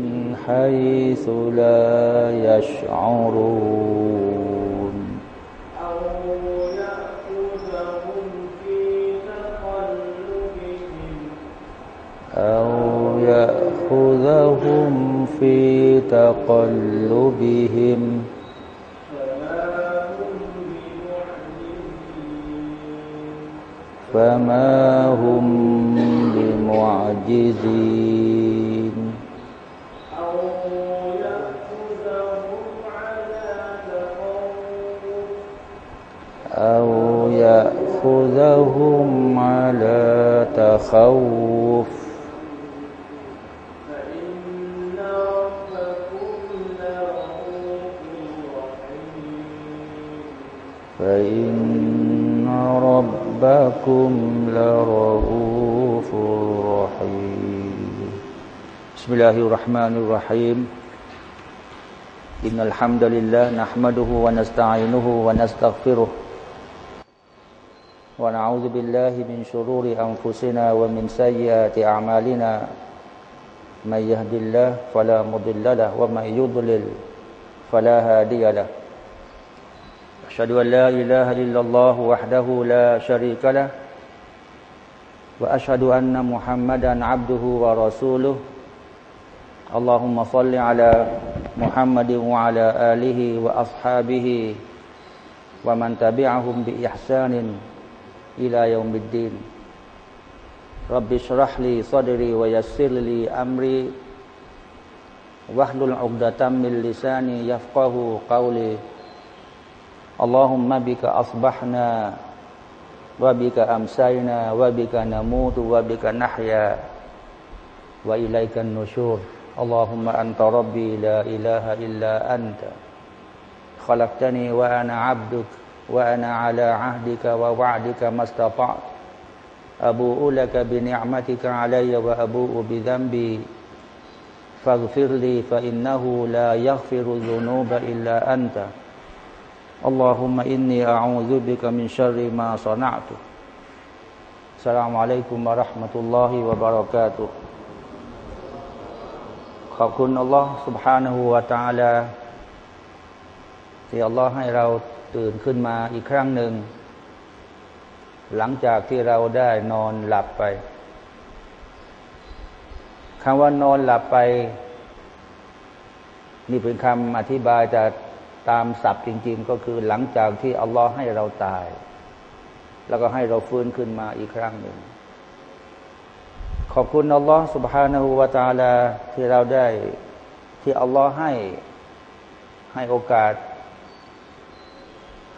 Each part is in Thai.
من حيث لا يشعرون. أو يأخذهم في تقلبهم. أو يأخذهم في تقلبهم فما هم بمعجزين. أو يأخذهم على تخوف فإن ربكم لرؤوف رحيم فإن ربكم لرؤوف رحيم. بسم الله الرحمن الرحيم. إن الحمد لله نحمده ونستعينه ونستغفره ونعوذ بالله من شرور أنفسنا ومن سيئات أعمالنا. من يهد الله فلا مضل له ومن يضلل فلا هادي له. أشهد أن لا إله إلا الله وحده لا شريك له. وأشهد أن محمدا عبده ورسوله. اللهم صل على محمد وعلى آله وأصحابه ومن تبعهم بإحسان. إلى يوم الدين. رب اشرح لي صدري ويسر لي أمري. واحلل عقدة من لساني يفقه قولي. اللهم بك أصبحنا وبك أمسينا وبك نموت وبك نحيا وإليك النشور. اللهم أنت ربي لا إله إلا أنت. خلقتني وأنا عبدك. وأنا على عهدك ووعدك ما استطعت أبوء لك بنعمتك علي وأبوء بذنبي فاغفر لي فإنه لا يغفر الذنوب إلا أنت اللهم إني أعوذ بك من شر ما صنعت السلام عليكم ورحمة الله وبركاته ขอบคุณอัลลอฮ์ سبحانه และ تعالى ที่อัลลอฮ์ให้เรา ตื่นขึ้นมาอีกครั้งหนึ่ง หลังจากที่เราได้นอนหลับไปคำว่านอนหลับไป นี่เป็นคำอธิบายจากตามศัพท์จริง ๆ ก็คือหลังจากที่อัลลอฮ์ให้เราตาย แล้วก็ให้เราฟื้นขึ้นมาอีกครั้งหนึ่ง ขอบคุณอัลลอฮ์ سبحانه และ تعالى ที่เราได้ที่อัลลอฮ์ให้ให้โอกาส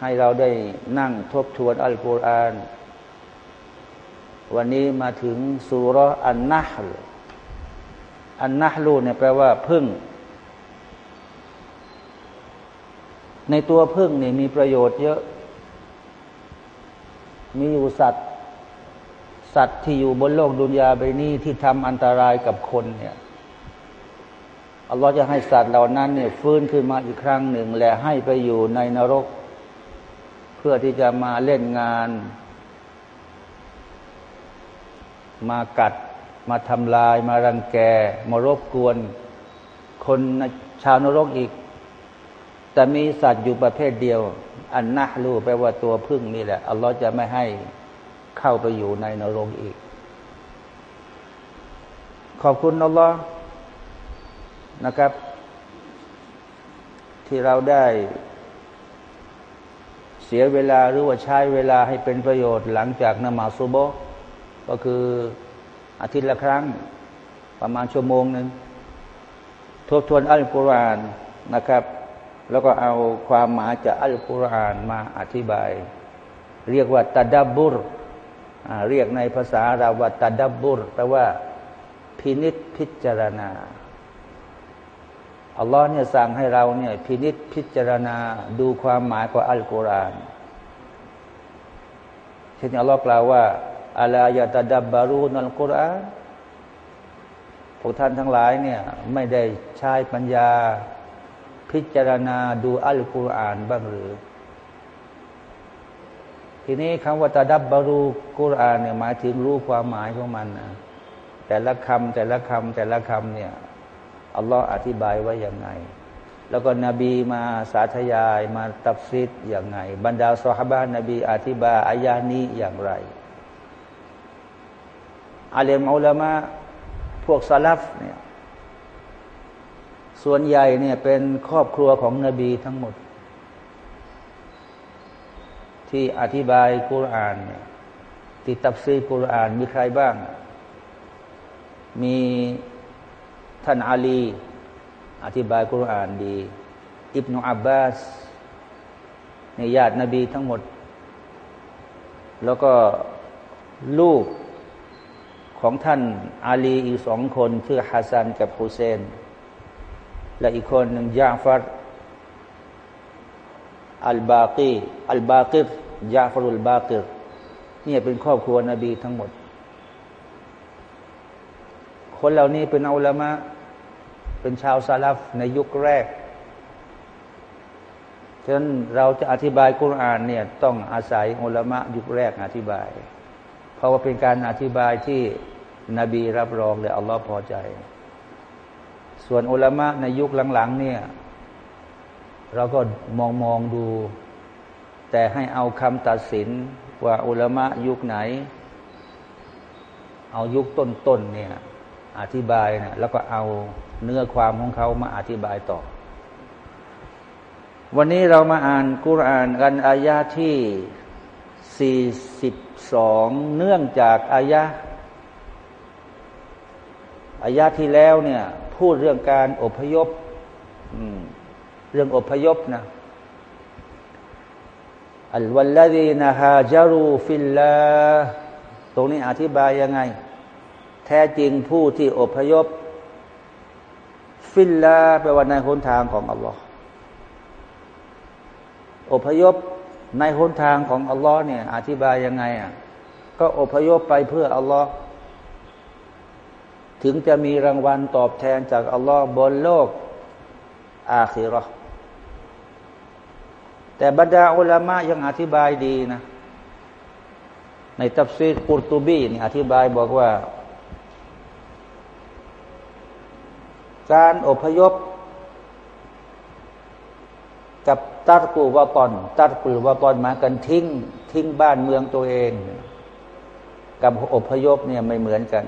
ให้เราได้นั่งทบทวนอัลกุรอาน วันนี้มาถึงสุรอันนะฮลอันนะฮลูเนี่ยแปลว่าพึ่ง ในตัวพึ่งนี่มีประโยชน์เยอะ มีอยู่สัตว์ สัตว์ที่อยู่บนโลกดุนยาใบนี้ที่ทำอันตรายกับคนเนี่ยอัลลอฮ์จะให้สัตว์เหล่านั้นเนี่ยฟื้นขึ้นมาอีกครั้งหนึ่ง และให้ไปอยู่ในนรก พื่อที่จะมาเล่นงาน มากัด มาทำลาย มารังแก มารบกวน คนชาวนรกอีก แต่มีสัตว์อยู่ประเภทเดียว อันนะรู้แปลว่าตัวพึ่งนี่แหละ อัลลอฮ์จะไม่ให้เข้าไปอยู่ในนรกอีก ขอบคุณอัลลอฮ์นะครับ ที่เราได้ เสียเวลาหรือว่าใช้เวลาให้เป็นประโยชน์หลังจากนมาซุโบก็คืออาทิตย์ละครั้งประมาณชั่วโมงหนึ่งทบทวนอัลกุรอานนะครับ แล้วก็เอาความหมายจากอัลกุรอานมาอธิบาย เรียกว่าตาดับบุรเรียกในภาษาเราว่าตาดับบุรแปลว่าพินิษพิจารณา อัลลอฮ์เนี่ยสั่งให้เราเนี่ยพินิษพิจารณาดูความหมายของอัลกุรอานเช่นอัลลอฮ์กล่าวว่าอัลายะตาดับบารูนัลกุรอานพวกท่านทั้งหลายเนี่ยไม่ได้ใช้ปัญญาพิจารณาดูอัลกุรอานบ้างหรือ ทีนี้คำว่าตาดับบารูกุรอานเนี่ยหมายถึงรู้ความหมายของมันนะแต่ละคำแต่ละคำแต่ละคำเนี่ย อัลลอฮ์อธิบายไว้อย่างไง แล้วก็นบีมาสาธยายมาตับซิดอย่างไง บรรดาสหบ้านนบีอธิบายอายานี้อย่างไรอาเลมอัลามะพวกซาลฟเนี่ยส่วนใหญ่เนี่ยเป็นครอบครัวของนบีทั้งหมด ที่อธิบายกุรานเนี่ยที่ตับซีกุรานมีใครบ้าง มี ท่านอาลี อธิบายกุรานดี อิบนุอับบาสในญาตินบีทั้งหมด แล้วก็ลูกของท่านอาลีอีกสองคนชื่อฮัสซันกับฮุเซน และอีกคนหนึ่งยาฟัดอัลบากีอัลบากิรยาฟรุลบากิรนี่เป็นครอบครัวนบีทั้งหมด คนเหล่านี้เป็นอัลามะ เป็นชาวซาลฟในยุคแรกฉะนั้นเราจะอธิบายกุรอานเนี่ยต้องอาศัยอัลามะยุคแรกอธิบาย เพราะว่าเป็นการอธิบายที่นบีรับรองเลยอัลลอฮ์พอใจ ส่วนอุลามะในยุคหลังๆเนี่ยเราก็มองมองดู แต่ให้เอาคำตัดสินว่าอุลามะยุคไหน เอายุคต้นๆเนี่ยอธิบายนะแล้วก็เอา เนื้อความของเขามาอธิบายต่อ วันนี้เรามาอ่านกุรานกันอายาที่ 42 เนื่องจากอายะอายาที่แล้วเนี่ย พูดเรื่องการอพยพเรื่องอพยพนะوالذين هاجروا في اللهตรงนี้อธิบายยังไง แท้จริงผู้ที่อพยพ في الله แปลว่าในหนทางของอัลลอฮ์อพยพในหนทางของอัลลอฮ์เนี่ย อธิบายยังไงอะก็อพยพไปเพื่ออัลลอฮ์ถึงจะมีรางวัลตอบแทนจากอัลลอฮ์บนโลก อาคิรอแต่บรรดาอุลามะยังอธิบายดีนะ ในตัฟซีรกุรตูบีนี่อธิบายบอกว่า การอพยพ กับตัดกูวาตอนตัดกูวาตอนมากันทิ้ง ทิ้งบ้านเมืองตัวเอง กับอพยพเนี่ยไม่เหมือนกัน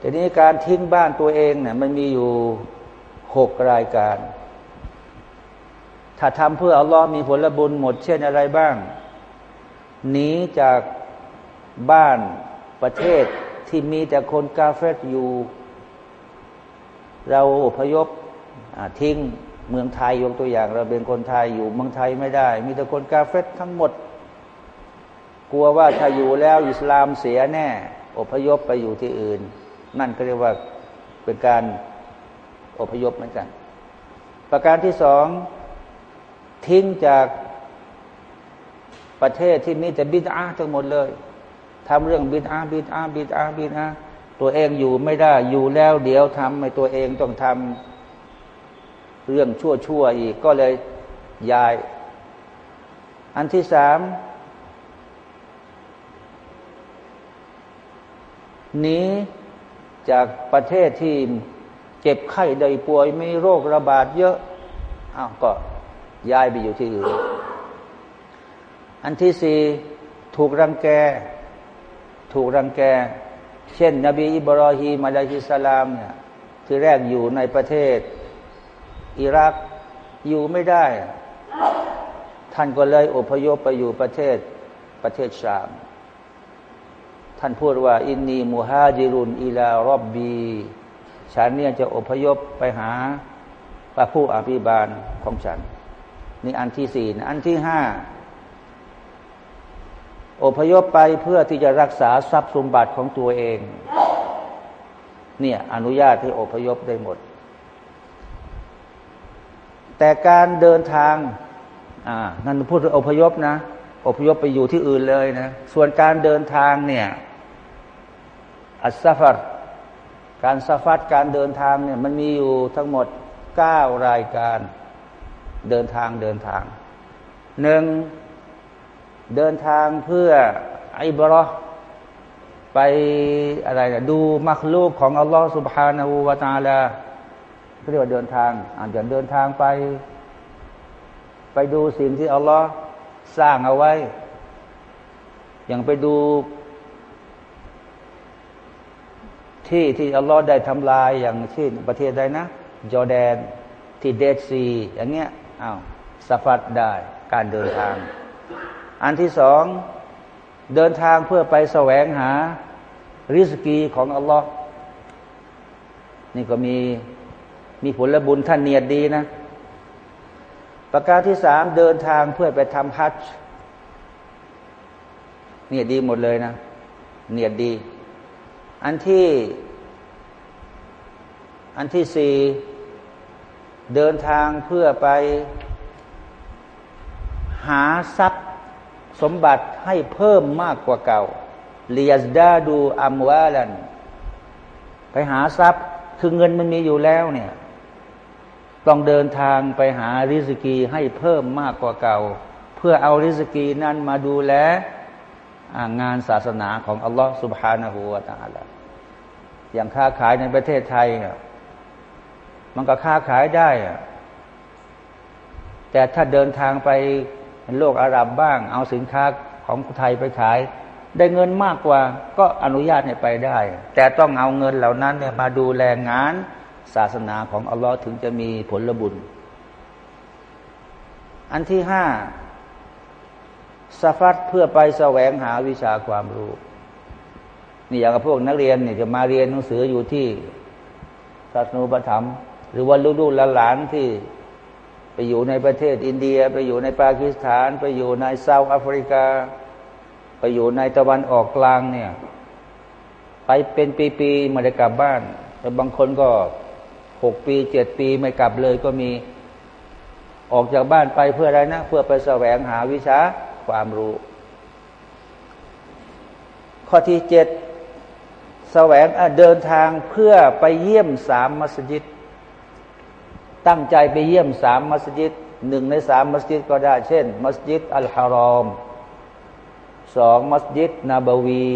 ทีนี้การทิ้งบ้านตัวเองเนี่ยมันมีอยู่หกรายการ ถ้าทำเพื่ออัลลอฮ์มีผลบุญหมด เช่นอะไรบ้างหนีจากบ้านประเทศที่มีแต่คนกาเฟตอยู่ เราอพยพทิ้งเมืองไทยยกตัวอย่าง เราเป็นคนไทยอยู่เมืองไทยไม่ได้ มีแต่คนกาเฟตทั้งหมด กลัวว่าถ้าอยู่แล้วอิสลามเสียแน่ อพยพไปอยู่ที่อื่น นั่นก็เรียกว่าเป็นการอพยพเหมือนกัน ประการที่สองทิ้งจากประเทศที่มีแต่บิดาทั้งหมดเลยทำเรื่องบิดาบิดาบิดาบิดา ตัวเองอยู่ไม่ได้อยู่แล้วเดี๋ยวทำให้ตัวเองต้องทำเรื่องชั่วชั่วอีกก็เลยย้าย อันที่สามนี้จากประเทศที่เจ็บไข้ใดป่วยมีโรคระบาดเยอะอ้าวก็ย้ายไปอยู่ที่อื่น อันที่สี่ถูกรังแก ถูกรังแก เช่น นบีอิบรอฮีมาลาฮิสลามเนี่ยที่แรกอยู่ในประเทศ อิรักอยู่ไม่ได้ ท่านก็เลยอพยพไปอยู่ประเทศประเทศชาม ท่านพูดว่า อินนีมูฮาจิรุนอิลารอบบีฉันเนี่ยจะอพยพไปหาพระผู้อภิบาลของฉัน นี่อันที่สี่อันที่ห้า อพยพไปเพื่อที่จะรักษาทรัพย์สมบัติของตัวเอง เนี่ยอนุญาตให้อพยพได้หมด แต่การเดินทางอ่านั่นพูดถึงอพยพนะ อพยพไปอยู่ที่อื่นเลยนะ ส่วนการเดินทางเนี่ยอัสซาฟัดการซาฟัดการเดินทางเนี่ยมันมีอยู่ทั้งหมดเก้ารายการเดินทางเดินทางหนึ่ง เดินทางเพื่ออิบรอไปอะไรนะดูมักลูกของอัลลอฮฺสุบฮานาอูวาตาลาเรียกว่าเดินทางอาจจะเดินทางไป ไปดูสิ่งที่อัลลอฮฺสร้างเอาไว้ อย่างไปดู ที่ที่อัลลอฮฺได้ทำลายอย่างเช่นประเทศใดนะ จอแดนที่เดซีอย่างเงี้ยอา้าวสฟัดได้การเดินทาง อันที่สองเดินทางเพื่อไปแสวงหาริสกีของอัลลอฮ์นี่ก็มีมีผลบุญท่านเนียดดีนะ ประการที่สามเดินทางเพื่อไปทำฮัจจ์เนียดดีหมดเลยนะ เนียดดี อันที่ อันที่สี่เดินทางเพื่อไปหาทรัพย์ สมบัติให้เพิ่มมากกว่าเก่าเลียสดาดูอัมวาลัน ไปหาทรัพย์คือเงินมันมีอยู่แล้วเนี่ย ต้องเดินทางไปหาริสกีให้เพิ่มมากกว่าเก่า เพื่อเอาริสกีนั้นมาดูแลงานศาสนาของอัลลอฮฺสุบฮานาหูวาตาละอย่างค้าขายในประเทศไทย มันก็ค้าขายได้ แต่ถ้าเดินทางไป โลกอาหรับบ้าง เอาสินค้าของไทยไปขาย ได้เงินมากกว่าก็อนุญาตให้ไปได้ แต่ต้องเอาเงินเหล่านั้นเนี่ยมาดูแลงานศาสนาของอัลลอฮ์ถึงจะมีผลบุญ อันที่ห้าสฟัดเพื่อไปแสวงหาวิชาความรู้นี่อย่างกับพวกนักเรียนเนี่ยจะมาเรียนหนังสืออยู่ที่ศาสนูปธรรมหรือว่าลูกๆหลานๆที่ ไปอยู่ในประเทศอินเดีย ไปอยู่ในปากีสถาน ไปอยู่ในเซาท์แอฟริกา ไปอยู่ในตะวันออกกลางเนี่ย ไปเป็นปีๆไม่ได้กลับบ้านแต่บางคนก็หกปีเจ็ดปีไม่กลับเลยก็มีออกจากบ้านไปเพื่ออะไรนะ เพื่อไปแสวงหาวิชาความรู้ ข้อที่เจ็ดแสวงเดินทางเพื่อไปเยี่ยมสามมัสยิด ตั้งใจไปเยี่ยมสามมัสยิดหนึ่งในสามมัสยิดก็ได้ เช่น มัสยิดอัลฮารอมสองมัสยิดนาบวี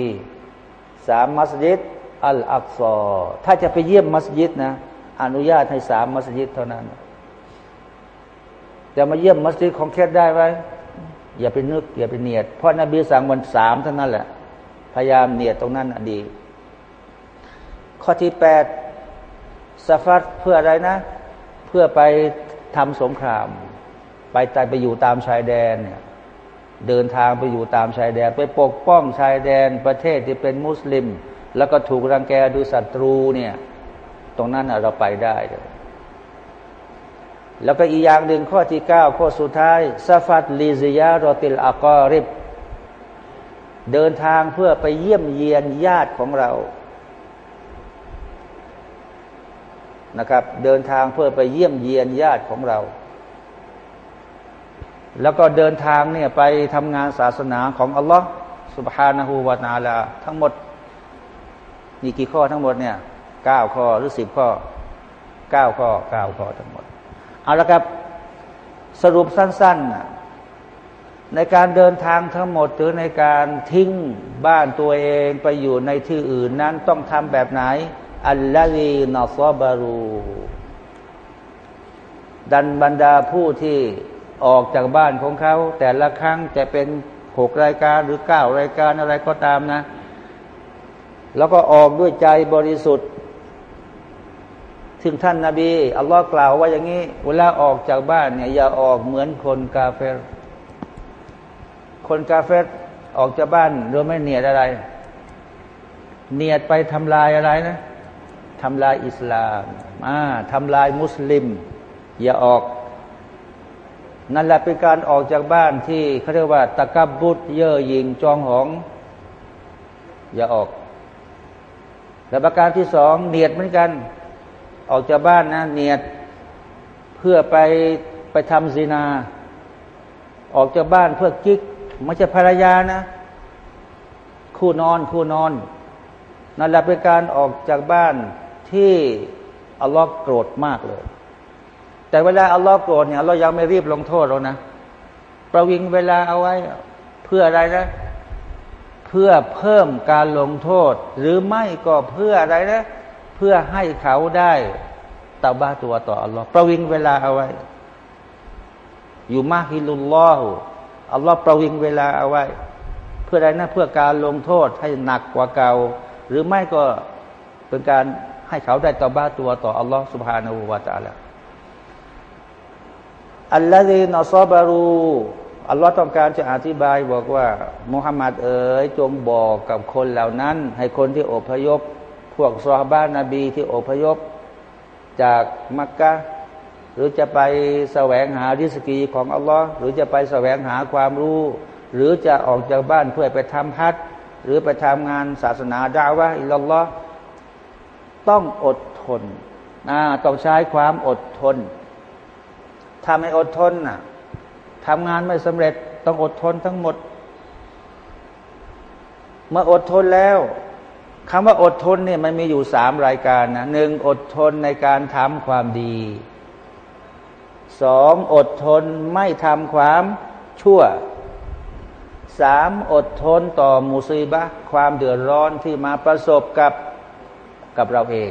สามมัสยิดอัลอักซอถ้าจะไปเยี่ยมมัสยิดนะ อนุญาตให้สามมัสยิดเท่านั้นจะมาเยี่ยมมัสยิดของแคทได้ไหมอย่าไปนึก อย่าไปเนียด เพราะนบีสั่งวันสามเท่านั้นแหละ พยายามเนียดตรงนั้นดี ข้อที่แปดสฟัดเพื่ออะไรนะ พื่อไปทำสงคราม ไปตายไปอยู่ตามชายแดนเนี่ยเดินทางไปอยู่ตามชายแดน ไปปกป้องชายแดนประเทศที่เป็นมุสลิม แล้วก็ถูกรังแกดูศัตรูเนี่ย ตรงนั้นเราไปได้เลยแล้วก็อีกอย่างหนึ่งข้อที่เก้าข้อสุดท้ายซาฟัดลิซิยารอติลอากอริบ เดินทางเพื่อไปเยี่ยมเยียนญาติของเรา นะครับ เดินทางเพื่อไปเยี่ยมเยียนญาติของเรา แล้วก็เดินทางเนี่ยไปทำงานศาสนาของอัลลอฮ์สุบฮานาหูวานาลา ทั้งหมดมีกี่ข้อทั้งหมดเนี่ยเก้าข้อหรือสิบข้อเก้าข้อเก้าข้อทั้งหมด เอาละครับสรุปสั้นๆ ในการเดินทางทั้งหมดหรือในการทิ้งบ้านตัวเองไปอยู่ในที่อื่นนั้นต้องทำแบบไหน อัลลอฮีนอซอบารูดันบรรดาผู้ที่ออกจากบ้านของเขา แต่ละครั้งจะเป็นหกรายการหรือเก้ารายการอะไรก็ตามนะ แล้วก็ออกด้วยใจบริสุทธิ์ซึ่งท่านนาบีอัลลอฮ์กล่าวว่าอย่างนี้ เวลาออกจากบ้านเนี่ยอย่าออกเหมือนคนกาเฟรคนกาเฟรออกจากบ้านโดยไม่เนียดอะไร เนียดไปทำลายอะไรนะ ทำลายอิสลามอ่าทำลายมุสลิม อย่าออก นั่นแหละเป็นการออกจากบ้านที่เขาเรียกว่า ตะกับบุตรเย่อหยิงจองหอง อย่าออกและประการที่สองเนียดเหมือนกัน ออกจากบ้านนะเนียดเพื่อไปไปทำซีนา ออกจากบ้านเพื่อกิ๊กไม่ใช่ภรรยานะ คู่นอนคู่นอนนั่นแหละเป็นการออกจากบ้าน ที่อัลลอฮ์โกรธมากเลย แต่เวลาอัลลอฮ์โกรธเนี่ยเรายังไม่รีบลงโทษเรานะ ประวิงเวลาเอาไว้ เพื่ออะไรนะ เพื่อเพิ่มการลงโทษ หรือไม่ก็เพื่ออะไรนะ เพื่อให้เขาได้ตาบ้าตัวต่ออัลลอฮ์ประวิงเวลาเอาไว้อยู่มากฮิลุลลอฮ์อัลลอฮ์ประวิงเวลาเอาไว้ เพื่ออะไรนะเพื่อการลงโทษให้หนักกว่าเก่า หรือไม่ก็เป็นการ ให้เขาได้ตบ้าตัวต่ออัลลอฮ์สุบฮานาอูวาตาละอัลลอฮีนอซอบารูอัลลอฮ์ต้องการจะอธิบายบอกว่ามุฮัมมัดเอ๋ยจงบอกกับคนเหล่านั้น ให้คนที่อพยพ พวกซอฮาบานาบีที่อพยพ จากมักกะหรือจะไปแสวงหาริสกีของอัลลอฮ์หรือจะไปแสวงหาความรู้ หรือจะออกจากบ้านเพื่อไปทำพัดหรือไปทำงานศาสนาดาวะอิลลอฮ์ ต้องอดทนนะต้องใช้ความอดทน ถ้าไม่อดทนนะทำงานไม่สำเร็จต้องอดทนทั้งหมด เมื่ออดทนแล้วคำว่าอดทนเนี่ยมันมีอยู่สามรายการนะหนึ่งอดทนในการทำความดีสองอดทนไม่ทำความชั่วสามอดทนต่อมุสีบะความเดือดร้อนที่มาประสบกับ กับเราเอง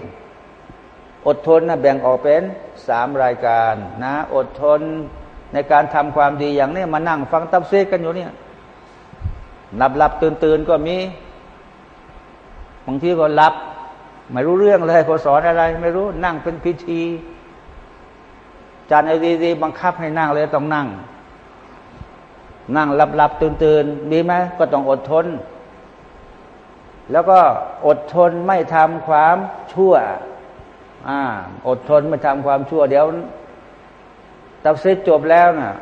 อดทนนะแบ่งออกเป็นสามรายการนะ อดทนในการทำความดีอย่างนี้มานั่งฟังตับเซกันอยู่เนี่ยหลับหลับตื่นตื่นก็มีบางทีก็หลับ ไม่รู้เรื่องเลยพอสอนอะไร ไม่รู้นั่งเป็นพิธีจานไอดีดีบังคับให้นั่งเลยต้องนั่ง นั่งหลับหลับตื่นตื่นมีไหมก็ต้องอดทน แล้วก็อดทนไม่ทำความชั่วอ่าอดทนไม่ทำความชั่ว เดี๋ยวตับเซตจบแล้วนะ่ะ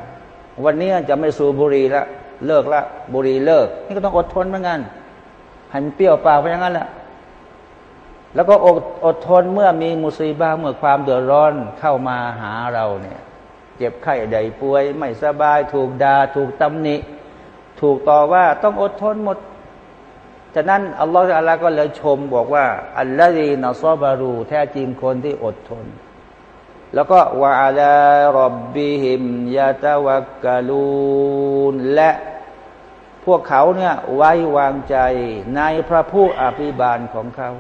วันนี้จะไม่สูบบุหรี่ละเลิกละบุหรี่เลิก นี่ก็ต้องอดทนเหมือนกันให้มันเปรี้ยวปากไปอย่างนั้นแหละแล้วก็อดอดทนเมื่อมีมุสีบ้าเมื่อความเดือดร้อนเข้ามาหาเราเนี่ย เจ็บไข้ใดป่วย ไม่สบาย ถูกดา่าถูกตำหนิ ถูกต่อว่าต้องอดทนหมด ฉะนั้นอัลลอฮฺอัลลอฮฺก็เลยชมบอกว่า อัลลอฮีนัซอบารู แท้จริงคนที่อดทน แล้วก็วาลารบบิหิมยาตะวักกาลูนและพวกเขาเนี่ยไว้วางใจในพระผู้อภิบาลของเขา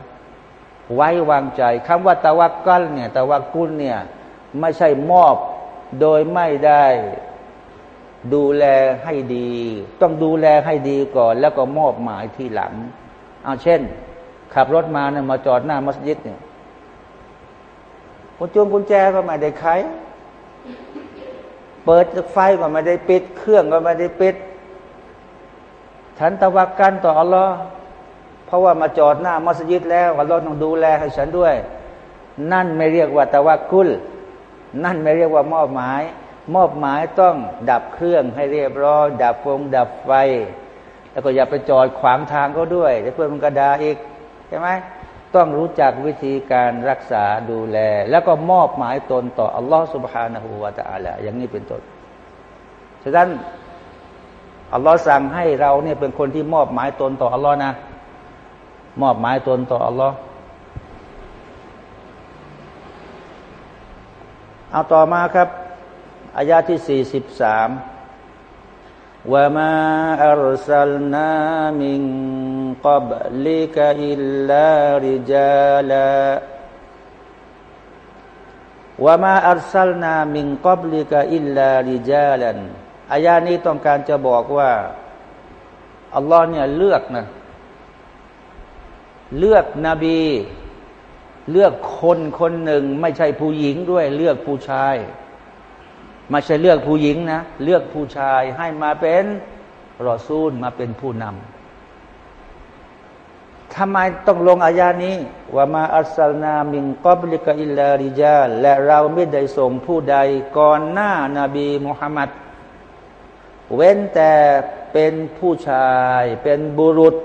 ไว้วางใจคำว่าตะวักกัลเนี่ยตะวักกุลเนี่ยไม่ใช่มอบโดยไม่ได้ ดูแลให้ดี ต้องดูแลให้ดีก่อน แล้วก็มอบหมายทีหลัง เอาเช่น ขับรถมาเนี่ยมาจอดหน้ามัสยิดเนี่ยกุญจงกุญแจก็ไม่ได้ไขเปิดไฟก็ไม่ได้ปิด เครื่องก็ไม่ได้ปิด ฉันตะวักกันต่ออัลลอฮ์เพราะว่ามาจอดหน้ามัสยิดแล้วอัลลอฮ์ต้องดูแลให้ฉันด้วย นั่นไม่เรียกว่าตะวักกุล นั่นไม่เรียกว่ามอบหมาย มอบหมายต้องดับเครื่องให้เรียบร้อยดับฟงดับไฟ แล้วก็อย่าไปจอดขวางทางเขาด้วยเดี๋ยวเพื่อนมันกระดาอีกใช่ไหมต้องรู้จักวิธีการรักษาดูแล แล้วก็มอบหมายตนต่ออัลลอฮฺสุบฮานะฮูวาตาละอย่างนี้เป็นต้นฉะนั้นอัลลอฮ์สั่งให้เราเนี่ยเป็นคนที่มอบหมายตนต่ออัลลอฮ์นะ มอบหมายตนต่ออัลลอฮ์เอาต่อมาครับ อายาที่สี่สิบสามว่ามาอัลสลนามิงกับลิกอิลลาริจาลาว่ามาอัลสลนามิงกับลิกอิลลาริจาลันอายานี้ต้องการจะบอกว่าอัลลอฮ์เนี่ยเลือกนะเลือกนบี เลือกคนคนหนึ่ง ไม่ใช่ผู้หญิงด้วย เลือกผู้ชาย ไม่ใช่เลือกผู้หญิงนะ เลือกผู้ชายให้มาเป็นรอซูลมาเป็นผู้นำทำไมต้องลงอายานี้ว่ามาอัสลนามิงกอบลิกอิลลาริจาและเราไม่ได้ส่งผู้ใดก่อนหน้านาบีมุฮัมมัดเว้นแต่เป็นผู้ชายเป็นบุรุษ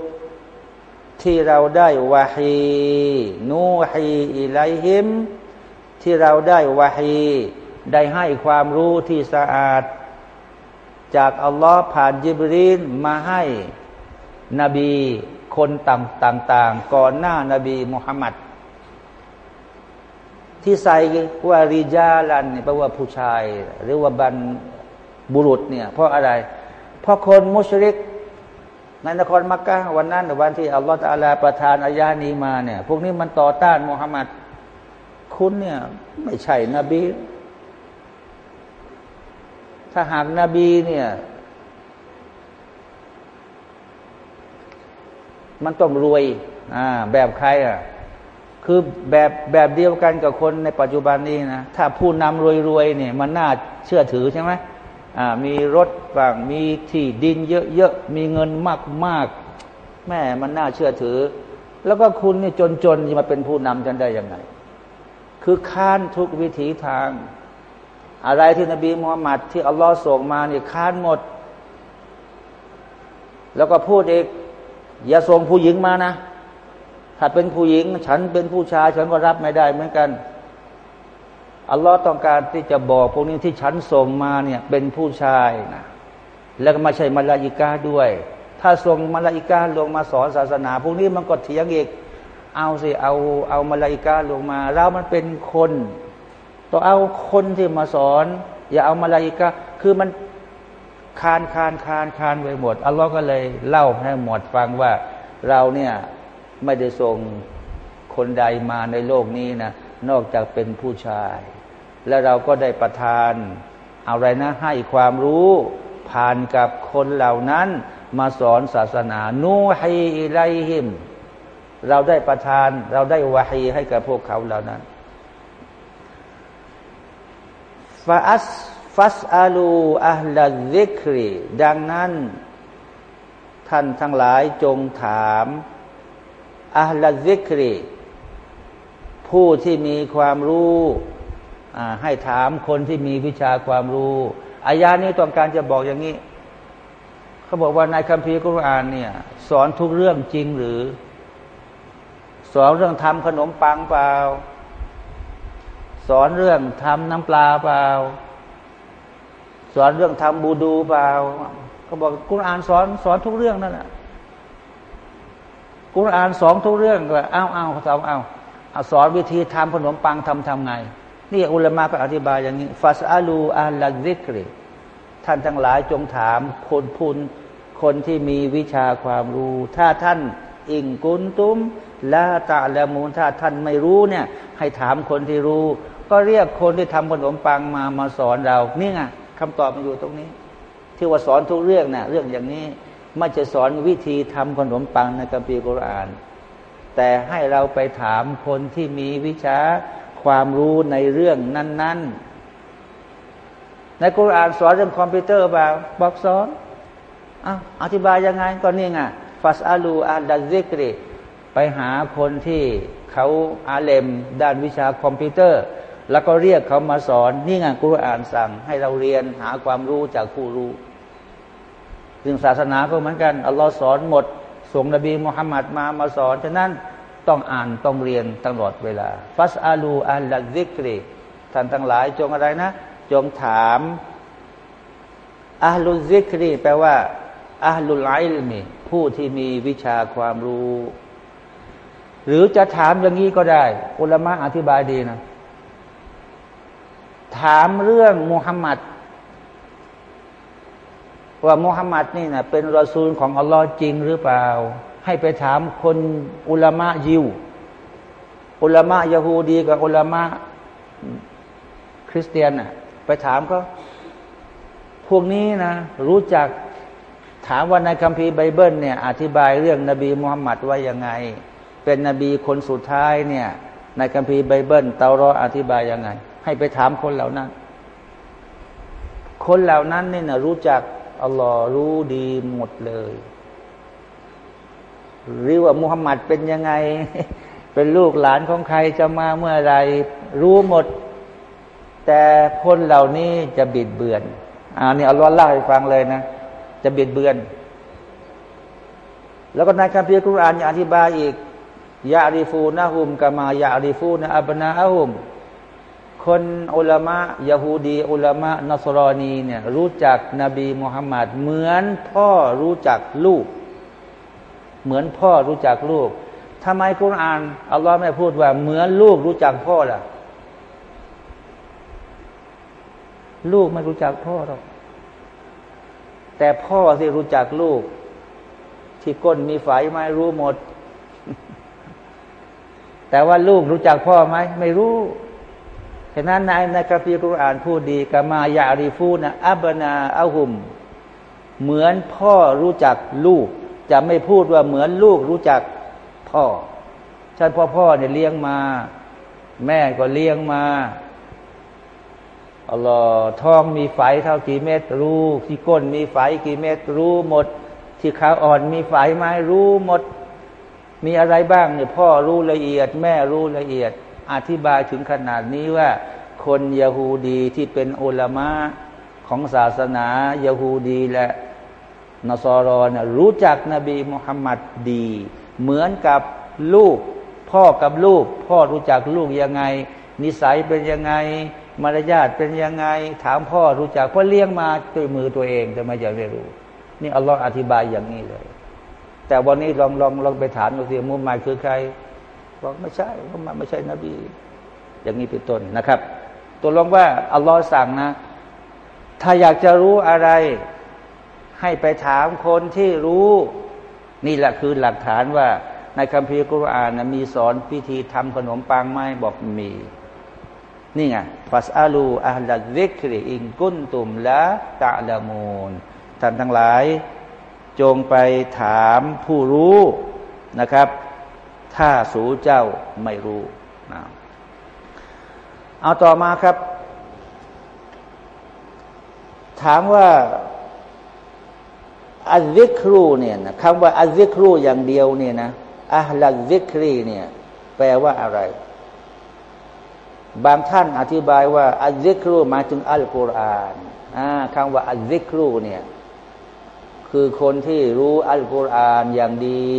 ที่เราได้วาฮีนูฮีอิไลฮิม ที่เราได้วาฮี ได้ให้ความรู้ที่สะอาด จากอัลลอฮ์ผ่านยิบรีนมาให้นบีคนต่างๆ ก่อนหน้านาบีมุฮัมมัดที่ใส่ว่าริจาลันเนี่ยแปลว่าผู้ชาย หรือว่าบันบุรุษเนี่ยเพราะอะไร เพราะคนมุชริก ในนครมักกะวันนั้นวันที่อัลลอฮฺตาลาประทานอายานี้มาเนี่ย พวกนี้มันต่อต้านมุฮัมมัดคุณเนี่ย ไม่ใช่นบี ถ้าหากนบีเนี่ย มันต้องรวย อ่า แบบใครอะ คือแบบแบบเดียวกันกับคนในปัจจุบันนี้นะ ถ้าผู้นำรวยๆเนี่ย มันน่าเชื่อถือใช่ไหมมีรถบ้างมีที่ดินเยอะๆ มีเงินมากๆ แม่มันน่าเชื่อถือ แล้วก็คุณนี่จนๆจะมาเป็นผู้นำกันได้ยังไง คือค้านทุกวิถีทาง อะไรที่นบีมุฮัมมัดที่อัลลอฮ์ส่งมาเนี่ยค้านหมด แล้วก็พูดเอกอย่าส่งผู้หญิงมานะ ถ้าเป็นผู้หญิง ฉันเป็นผู้ชาย ฉันก็รับไม่ได้เหมือนกันอัลลอฮ์ต้องการที่จะบอกพวกนี้ที่ฉันส่งมาเนี่ยเป็นผู้ชายนะแล้วก็ไม่ใช่มาลาอิกาด้วย ถ้าส่งมาลาอิกาลงมาสอนศาสนา พวกนี้มันก็เถียงอีก เอาสิเอาเอามาลาอิกาลงมา เรามันเป็นคน ต้องเอาคนที่มาสอน อย่าเอามาลาอิกาคือมันคานคานคานคานไปหมดอัลลอฮ์ก็เลยเล่าให้หมดฟังว่าเราเนี่ยไม่ได้ส่งคนใดมาในโลกนี้นะนอกจากเป็นผู้ชาย และเราก็ได้ประทานอะไรนะ ให้ความรู้ผ่านกับคนเหล่านั้น มาสอนศาสนา نوحي إليهم เราได้ประทาน เราได้วะฮีให้กับพวกเขาเหล่านั้น فاسألوا أهل الذكرดังนั้น ท่านทั้งหลายจงถามأهل الذكرผู้ที่มีความรู้ให้ถามคนที่มีวิชาความรู้อายานี้ต้องการจะบอกอย่างนี้ เขาบอกว่าในคัมภีร์กุรอานเนี่ย สอนทุกเรื่องจริงหรือ สอนเรื่องทำขนมปังเปล่า สอนเรื่องทำน้ำปลาเปล่า สอนเรื่องทำบูดูเปล่าเขาบอกกุรอานสอนสอนทุกเรื่องนั่นแหละกุรอานสอนทุกเรื่องก็เอาเอาสอนเอาสอนวิธีทำขนมปังทำทำไง นี่อุลามะก็อธิบายอย่างนี้ฟาสอาลูอัลลซิกรีท่านทั้งหลายจงถามคนพุนคนที่มีวิชาความรู้ ถ้าท่านอิงกุนตุมละตาละมูลถ้าท่านไม่รู้เนี่ย ให้ถามคนที่รู้ ก็เรียกคนที่ทำขนมปังมามาสอนเรานี่ไงคำตอบมันอยู่ตรงนี้ ที่ว่าสอนทุกเรื่องน่ะเรื่องอย่างนี้ไม่จะสอนวิธีทำขนมปังในคัมภีร์กุรอาน แต่ให้เราไปถามคนที่มีวิชาความรู้ในเรื่องนั้น ๆ ในคุรอานสอนเรื่องคอมพิวเตอร์บ่าบอกสอนอ้าวอธิบายยังไงก็นี่ไงفاسألوا أهل الذكرไปหาคนที่เขาعالمด้านวิชาคอมพิวเตอร์ แล้วก็เรียกเขามาสอน นี่ไงกุรอานสั่ง ให้เราเรียนหาความรู้จากผู้รู้ซึ่งศาสนาก็เหมือนกันอัลลอฮ์สอนหมดส่งนบีมุฮัมมัดมามาสอน ฉะนั้นต้องอ่านต้องเรียนตลอดเวลา ฟัสอาลูอัลลซิกรีท่านทั้งหลายจงอะไรนะ จงถามอัลลุซิกรีแปลว่าอัลลุไลลมีผู้ที่มีวิชาความรู้ หรือจะถามอย่างนี้ก็ได้ อุลามะอธิบายดีนะ ถามเรื่องมุฮัมมัดว่ามุฮัมมัดนี่นะเป็นรอซูลของอัลลอฮ์จริงหรือเปล่า ให้ไปถามคนอุลามะยิว อุลามะยาฮูดีกับอุลามะคริสเตียนน่ะ ไปถามก็พวกนี้นะ รู้จักถามว่าในคัมภีร์ไบเบิลเนี่ย อธิบายเรื่องนบีมุฮัมมัดว่ายังไง เป็นนบีคนสุดท้ายเนี่ย ในคัมภีร์ไบเบิลเตารอตอธิบายยังไง ให้ไปถามคนเหล่านั้น คนเหล่านั้นเนี่ยรู้จักอัลลอฮ์รู้ดีหมดเลย หรือว่ามุฮัมมัดเป็นยังไง เป็นลูกหลานของใครจะมาเมื่อไร รู้หมด แต่คนเหล่านี้จะบิดเบือนอ่านี่อัลลอฮ์เล่าให้ฟังเลยนะ จะบิดเบือน แล้วก็ในคัมภีร์คุรานอธิบายอีกยาริฟูนะฮุมกามายาริฟูนะอับนาฮุม คนอุลามะยาฮูดีอุลามะนัสรอนีเนี่ยรู้จักนบีมุฮัมมัดเหมือนพ่อรู้จักลูก เหมือนพ่อรู้จักลูกทำไมคุรานอัลลอฮ์ไม่พูดว่า เหมือนลูกรู้จักพ่อล่ะ ลูกไม่รู้จักพ่อหรอกแต่พ่อที่รู้จักลูก ที่ก้นมีไฟไหมรู้หมด แต่ว่าลูกรู้จักพ่อไหมไม่รู้ ฉะนั้นในในกัมภีร์กุรอานพูดดีกามายาริฟูนะอับนาอัหุม เหมือนพ่อรู้จักลูก จะไม่พูดว่าเหมือนลูกรู้จักพ่อฉันพ่อพ่อเนี่ยเลี้ยงมา แม่ก็เลี้ยงมาอัลลอฮ์ท้องมีไฟเท่ากี่เม็ดรู้ที่ก้นมีไฟกี่เม็ดรู้หมด ที่ขาอ่อนมีไฟไหมรู้หมด มีอะไรบ้างเนี่ยพ่อรู้ละเอียด แม่รู้ละเอียด อธิบายถึงขนาดนี้ว่า คนยาฮูดีที่เป็นอุลามะของศาสนายาฮูดีและนสรอนะรู้จักนบีมุฮัมมัดดี เหมือนกับลูก พ่อกับลูก พ่อรู้จักลูกยังไง นิสัยเป็นยังไง มารยาทเป็นยังไง ถามพ่อรู้จักพ่อเลี้ยงมาด้วยมือตัวเองแต่ไม่จะไม่รู้ นี่อัลลอฮ์อธิบายอย่างนี้เลย แต่วันนี้ลองลองลองไปถามดูสิมุมมายคือใคร บอกไม่ใช่มุมมายไม่ใช่นบี อย่างนี้เป็นต้นนะครับ ตัวลงว่าอัลลอฮ์สั่งนะ ถ้าอยากจะรู้อะไร ให้ไปถามคนที่รู้ นี่แหละคือหลักฐานว่า ในคัมภีร์กุรอานนะมีสอนพิธีทำขนมปังไหมบอกมีนี่ไงฟัสอาลูอัลลซิกริอิงกุนตุมละตะละมูนท่านทั้งหลาย จงไปถามผู้รู้นะครับ ถ้าสูเจ้าไม่รู้นะเอาต่อมาครับ ถามว่า الذكر เนี่ยนะคำว่า الذكر อย่างเดียวเนี่ยนะ الذكر เนี่ย แปลว่าอะไร บางท่านอธิบายว่า الذكر หมายถึงอัลกุรอานคำว่า الذكر เนี่ยคือคนที่รู้อัลกุรอานอย่างดี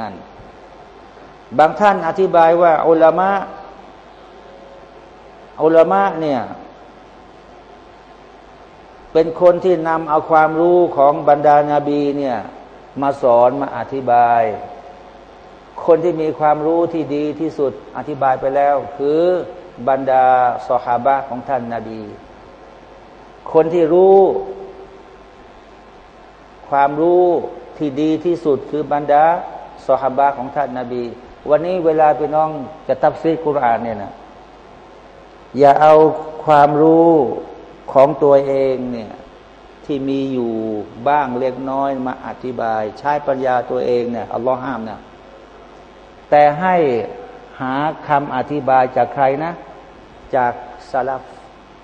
นั่น บางท่านอธิบายว่าอุลามะอุลามะเนี่ย เป็นคนที่นำเอาความรู้ของบรรดานาบีเนี่ยมาสอนมาอธิบาย คนที่มีความรู้ที่ดีที่สุดอธิบายไปแล้ว คือบรรดาสหาบะของท่านนาบี คนที่รู้ ความรู้ที่ดีที่สุดคือบรรดาสหาบะของท่านนาบี วันนี้เวลาไปน้องจะตับซีกุรานเนี่ยนะอย่าเอาความรู้ของตัวเองเนี่ยที่มีอยู่บ้างเล็กน้อยมาอธิบาย ใช้ปัญญาตัวเองเนี่ยอัลลอฮ์ห้ามนะแต่ให้หาคำอธิบายจากใครนะ จากสลับ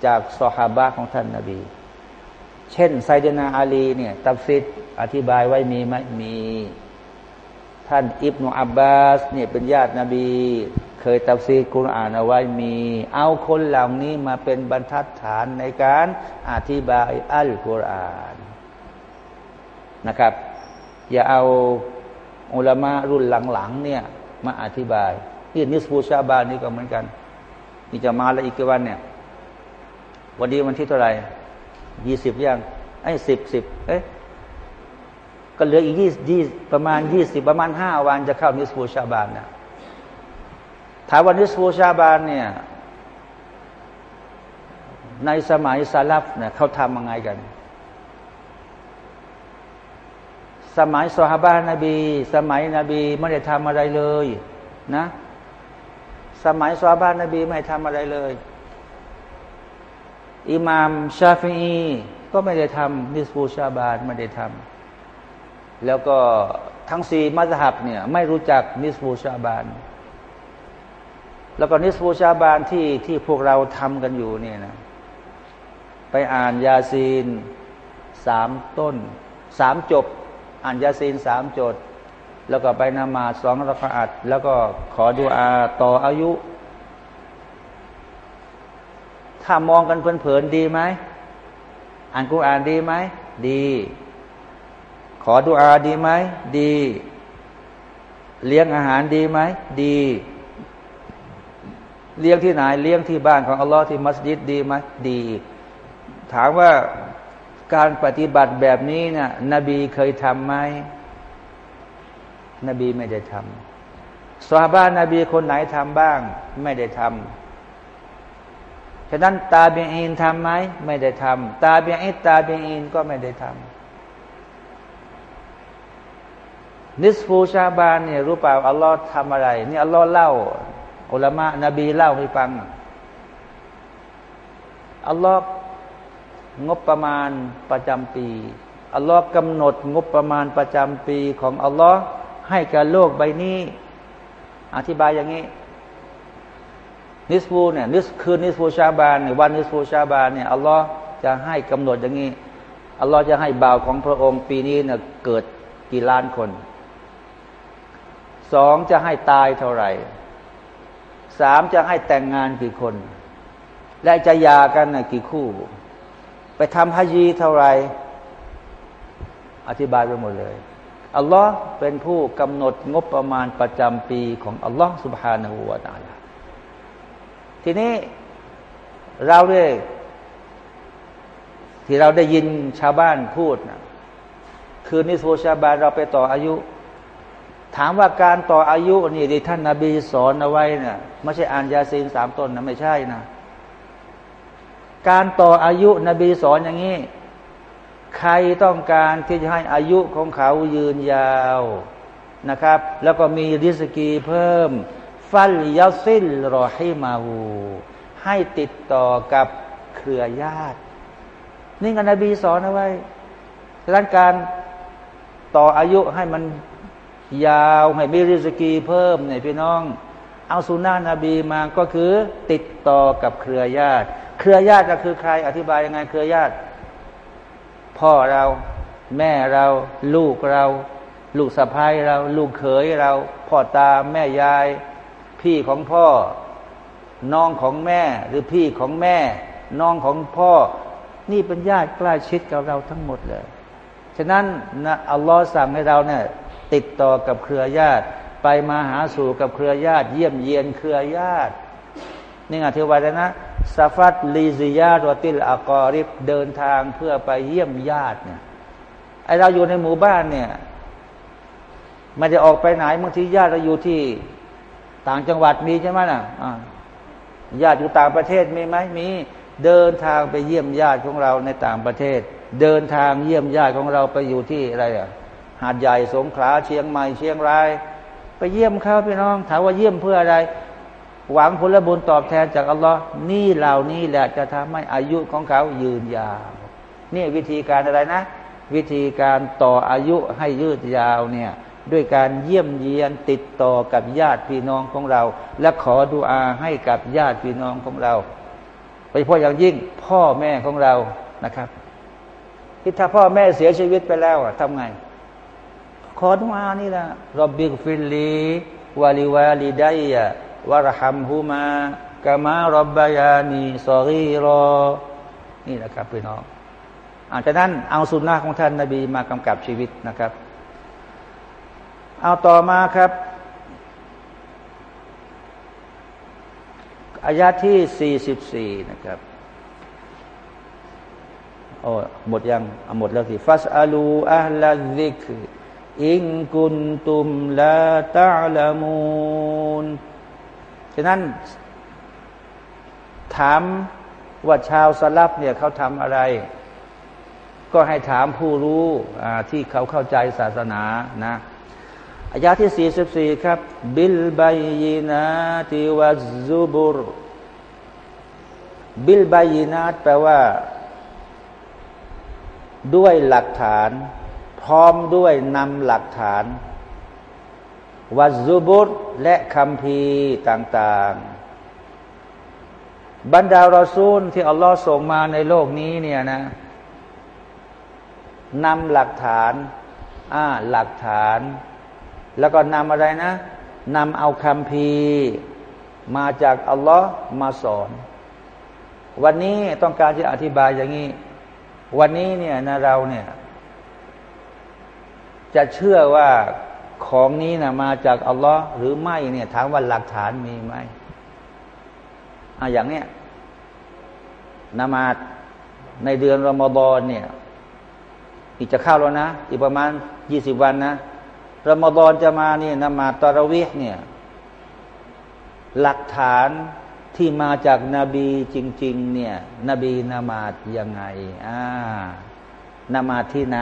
จากสหาบะของท่านนาบี เช่นไซเดนาอาลีเนี่ยตับซิดอธิบายไว้มีไหมมี ท่านอิบนาอับบาสเนี่ยเป็นญาตินบี เคยตับซีกุรอานเอาไว้มี เอาคนเหล่านี้มาเป็นบรรทัดฐานในการอธิบายอัลกุรอานนะครับ อย่าเอาอุลามะรุ่นหลังๆเนี่ยมาอธิบายที่นิสฟูชาบานนี่ก็เหมือนกันนี่จะมาแล้วอีกกี่วันเนี่ย วันนี้วันที่เท่าไหร่ยี่สิบยังไอ้สิบสิบเอ๊ะ ก็เหลืออีกยี่ยี่ประมาณยี่สิบประมาณห้าวันจะเข้านิสฟูชาบานนะถามวันนิสฟูชาบานเนี่ย ในสมัยซาลับเนี่ยเขาทำยังไงกัน สมัยสฮาบานบี สมัยนบีไม่ได้ทำอะไรเลยนะ สมัยสฮาบานบีไม่ทำอะไรเลยอิหม่ามชาฟีก็ไม่ได้ทำนิสฟูชาบานไม่ได้ทำ แล้วก็ทั้งสี่มัสฮับเนี่ยไม่รู้จักนิสฟูชาบาน แล้วก็นิสฟูชาบานที่ที่พวกเราทำกันอยู่เนี่ยนะไปอ่านยาซีนสามต้นสามจบ อ่านยาซีนสามจด แล้วก็ไปนมาสองรักอัดแล้วก็ขอดูอาต่ออายุ ถ้ามองกันเพลินๆดีไหมอ่านกุรอานดีไหมดี ขอดูอาดีไหมดี เลี้ยงอาหารดีไหมดี เลี้ยงที่ไหน เลี้ยงที่บ้านของอัลลอฮ์ที่มัสยิดดีไหมดี ถามว่าการปฏิบัติแบบนี้นะ่ะนบีเคยทำไหมนบีไม่ได้ทำสวาบ้านนบีคนไหนทำบ้าง ไม่ได้ทำฉะนั้นตาเบียอินทำไหมไม่ได้ทำตาเบียอินตาเบียอินก็ไม่ได้ท นิสฟูชาบานเนี่ยรู้เปล่าอัลลอฮ์ทำอะไรนี่อัลลอฮ์เล่าอุลามะนบีเล่าให้ฟังอัลลอฮ์งบประมาณประจำปีอัลลอฮ์กำหนดงบประมาณประจำปีของอัลลอฮ์ให้กับโลกใบนี้ อธิบายอย่างนี้ นิสฟูเนี่ยนิสคือนิสฟูชาบานเนี่ยวันนิสฟูชาบานเนี่ยอัลลอฮ์จะให้กำหนดอย่างนี้อัลลอฮ์จะให้บ่าวของพระองค์ปีนี้เนี่ยเกิดกี่ล้านคน สองจะให้ตายเท่าไหร่สามจะให้แต่งงานกี่คน และจะยากันนะกี่คู่ ไปทำฮัจีเท่าไหร่อธิบายไปหมดเลยอัลลอฮ์เป็นผู้กำหนดงบประมาณประจำปีของอัลลอฮ์สุบฮานาหูวาตาลาทีนี้เราได้ที่เราได้ยินชาวบ้านพูดนะคือนิสโซชาบานเราไปต่ออายุ ถามว่าการต่ออายุนี่ที่ท่านนาบีสอนเอาไว้เนะ่ยไม่ใช่อ่านยาซีนสามต้นนะไม่ใช่นะการต่ออายุนบีสอนอย่างนี้ ใครต้องการที่จะให้อายุของเขายืนยาวนะครับ แล้วก็มีริสกีเพิ่ม ฟัลยาซิลรอให้มาหูให้ติดต่อกับเครือญาติ นี่กันนบีสอนเอาไว้ดังนั้นการต่ออายุให้มัน ยาวให้มีริสกีเพิ่มเนี่ยพี่น้อง เอาสุนานะบีมาก็คือติดต่อกับเครือญาติ เครือญาติก็คือใครอธิบายยังไงเครือญาติ พ่อเราแม่เราลูกเรา ลูกสะพ้ายเรา ลูกเขยเรา พ่อตาแม่ยาย พี่ของพ่อ น้องของแม่หรือพี่ของแม่ น้องของพ่อ นี่เป็นญาติใกล้ชิดกับเราทั้งหมดเลย ฉะนั้นนะอัลลอฮ์สั่งให้เราเนี่ย ติดต่อกับเครือญาติ ไปมาหาสู่กับเครือญาติ เยี่ยมเยียนเครือญาตินี่ไงเทวดานะซาฟัดลีซิยาตัวติลอากอริบเดินทางเพื่อไปเยี่ยมญาติเนี่ยไอเราอยู่ในหมู่บ้านเนี่ยไม่ได้ออกไปไหนบางทีญาติเราอยู่ที่ต่างจังหวัดมีใช่ไหมล่ะญาติอยู่ต่างประเทศมีไหมมีเดินทางไปเยี่ยมญาติของเราในต่างประเทศ เดินทางเยี่ยมญาติของเราไปอยู่ที่อะไรอะ หาดใหญ่สงขลาเชียงใหม่เชียงราย ไปเยี่ยมเขาพี่น้อง ถามว่าเยี่ยมเพื่ออะไร หวังผลบุญตอบแทนจากอัลลอฮ์นี่เหล่านี้แหละจะทำให้อายุของเขายืนยาวนี่วิธีการอะไรนะ วิธีการต่ออายุให้ยืดยาวเนี่ยด้วยการเยี่ยมเยียนติดต่อกับญาติพี่น้องของเรา และขอดุอาให้กับญาติพี่น้องของเราโดยเฉพาะอย่างยิ่งพ่อแม่ของเรานะครับที่ถ้าพ่อแม่เสียชีวิตไปแล้วทำไง ขอดุอานี่แหละรบบิกฟิลลีวาลิวาลิดัยะวารหัมฮูมากามารบบายานีสอรีรอ นี่นะครับพี่น้องอาจากนั้นเอาสุนนะของท่านนาบีมากำกับชีวิตนะครับ เอาต่อมาครับอายาที่ 44 นะครับโอ้หมดยังหมดแล้วสิฟัสอาลูอัลลาซิก อิงกุนตุมลาตะลามูนฉะนั้น ถามว่าชาวสลับเนี่ยเขาทำอะไร ก็ให้ถามผู้รู้ที่เขาเข้าใจศาสนานะอายาที่ 44 ครับ บิลบายินาติวัซูบุรบิลบายินาตแปลว่า ด้วยหลักฐาน พร้อมด้วยนำหลักฐานวัซูบุตและคำพีต่างๆ บรรดารอซูลที่อัลลอฮ์ส่งมาในโลกนี้เนี่ยนะนำหลักฐานอ่าหลักฐาน แล้วก็นำอะไรนะนำเอาคำพีมาจากอัลลอฮ์มาสอน วันนี้ต้องการจะอธิบายอย่างนี้ วันนี้เนี่ยนะเราเนี่ย จะเชื่อว่าของนี้นะมาจากอัลลอฮ์หรือไม่เนี่ยถามว่าหลักฐานมีไหมอะอย่างเนี้ยนมาดในเดือนรอมฎอนเนี่ยอีกจะเข้าแล้วนะ อีกประมาณยี่สิบวันนะรอมฎอนจะมาเนี่ยนมาตอระวิเนี่ยหลักฐานที่มาจากนาบีจริง ๆ เนี่ย นบีนามาดยังไงอ่านามาดที่ไหน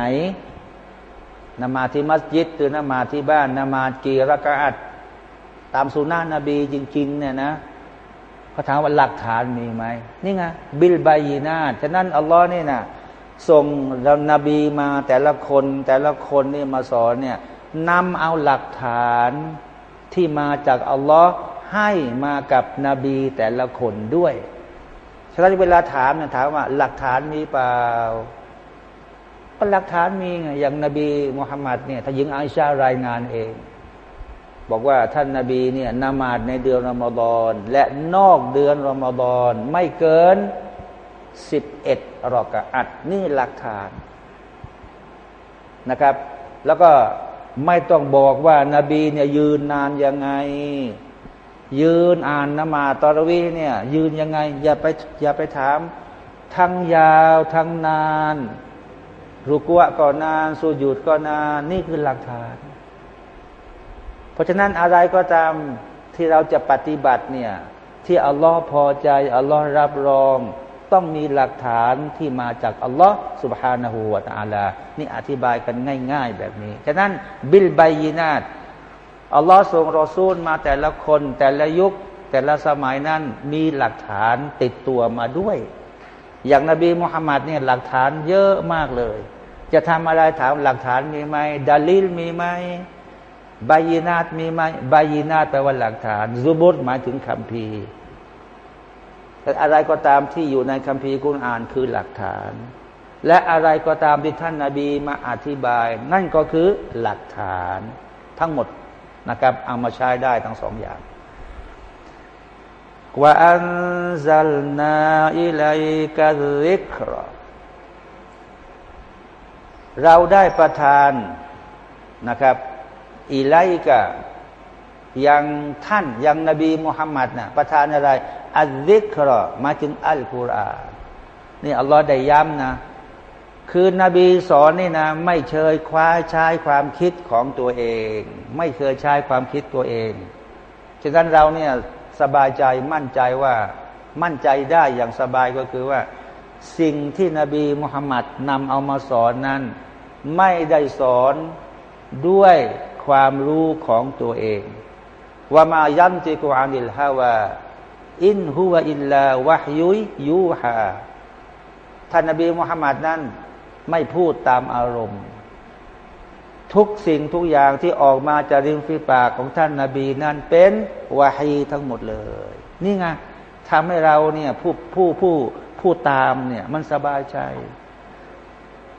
นมาที่มัสยิดหรือนมาที่บ้านนมากีรกาตตามสุนานะนบีจริงๆเนี่ยนะเขาถามว่าหลักฐานมีไหมนี่ไงบิลบายีนาฉะนั้นอัลลอฮ์นี่นะส่งเรานบีมาแต่ละคนแต่ละคนนี่มาสอนเนี่ยนำเอาหลักฐานที่มาจากอัลลอฮ์ให้มากับนบีแต่ละคนด้วยฉะนั้นเวลาถามเนี่ยถามว่า หลักฐานมีเปล่า ก็หลักฐานมีไงอย่างนบีมุฮัมมัดเนี่ยถ้ายิงอาชารายงานเอง บอกว่าท่านนาบีเนี่ยนามาดในเดือนรอมฎอนและนอกเดือนรอมฎอนไม่เกินสิบเอ็ดรอกะอัดนี่หลักฐานนะครับ แล้วก็ไม่ต้องบอกว่านาบีเนี่ยยืนนานยังไง ยืนอ่านนมาตอรวีเนี่ย ยืนยังไง อย่าไปอย่าไปถาม ทั้งยาวทั้งนาน รุกวะก็นานสูญุดก็นานนี่คือหลักฐาน เพราะฉะนั้นอะไรก็ตามที่เราจะปฏิบัติเนี่ยที่อัลลอฮ์พอใจอัลลอฮ์รับรอง ต้องมีหลักฐานที่มาจากอัลลอฮ์สุบฮานาหูวาตาลา นี่อธิบายกันง่าย ๆ แบบนี้ ฉะนั้นบิลบายีนาตอัลลอฮ์ทรงรอซูลมาแต่ละคนแต่ละยุคแต่ละสมัยนั้นมีหลักฐานติดตัวมาด้วย อย่างนบีมุฮัมมัดเนี่ยหลักฐานเยอะมากเลย จะทำอะไรถามหลักฐานมีไหมดาลิลมีไหมบายีนาตมีไหมบายีนาตแปลว่าหลักฐานซุบุตหมายถึงคำพีแต่อะไรก็ตามที่อยู่ในคำพีกุณอ่านคือหลักฐาน และอะไรก็ตามที่ท่านนาบีมาอธิบาย นั่นก็คือหลักฐานทั้งหมดนะครับเอามาใช้ได้ทั้งสองอย่าง ว่าอันซัลนาอิลัยกะซิกรเราได้ประทานนะครับอิไลกะยังท่านยังนบีมุฮัมมัดนะประทานอะไรอัลซิกรมาถึงอัลกุรอานนี่อัลลอฮ์ได้ย้ำนะ คือนบีสอนนี่นะ ไม่เคยคว้าใช้ความคิดของตัวเอง ไม่เคยใช้ความคิดตัวเองฉะนั้นเราเนี่ย สบายใจมั่นใจว่ามั่นใจได้อย่างสบายก็คือว่า สิ่งที่นบีมุฮัมมัดนำเอามาสอนนั้น ไม่ได้สอนด้วยความรู้ของตัวเองว่ามายันติกุอานิลฮาวาอินฮุวอิลลาวะฮยุยยูฮาท่านนบีมุฮัมมัดนั้น ไม่พูดตามอารมณ์ ทุกสิ่งทุกอย่างที่ออกมาจากริมฝีปากของท่านนาบีนั้นเป็นวาฮีทั้งหมดเลย นี่ไงทำให้เราเนี่ยผู้ผู้ผู้ผู้ตามเนี่ย มันสบายใจ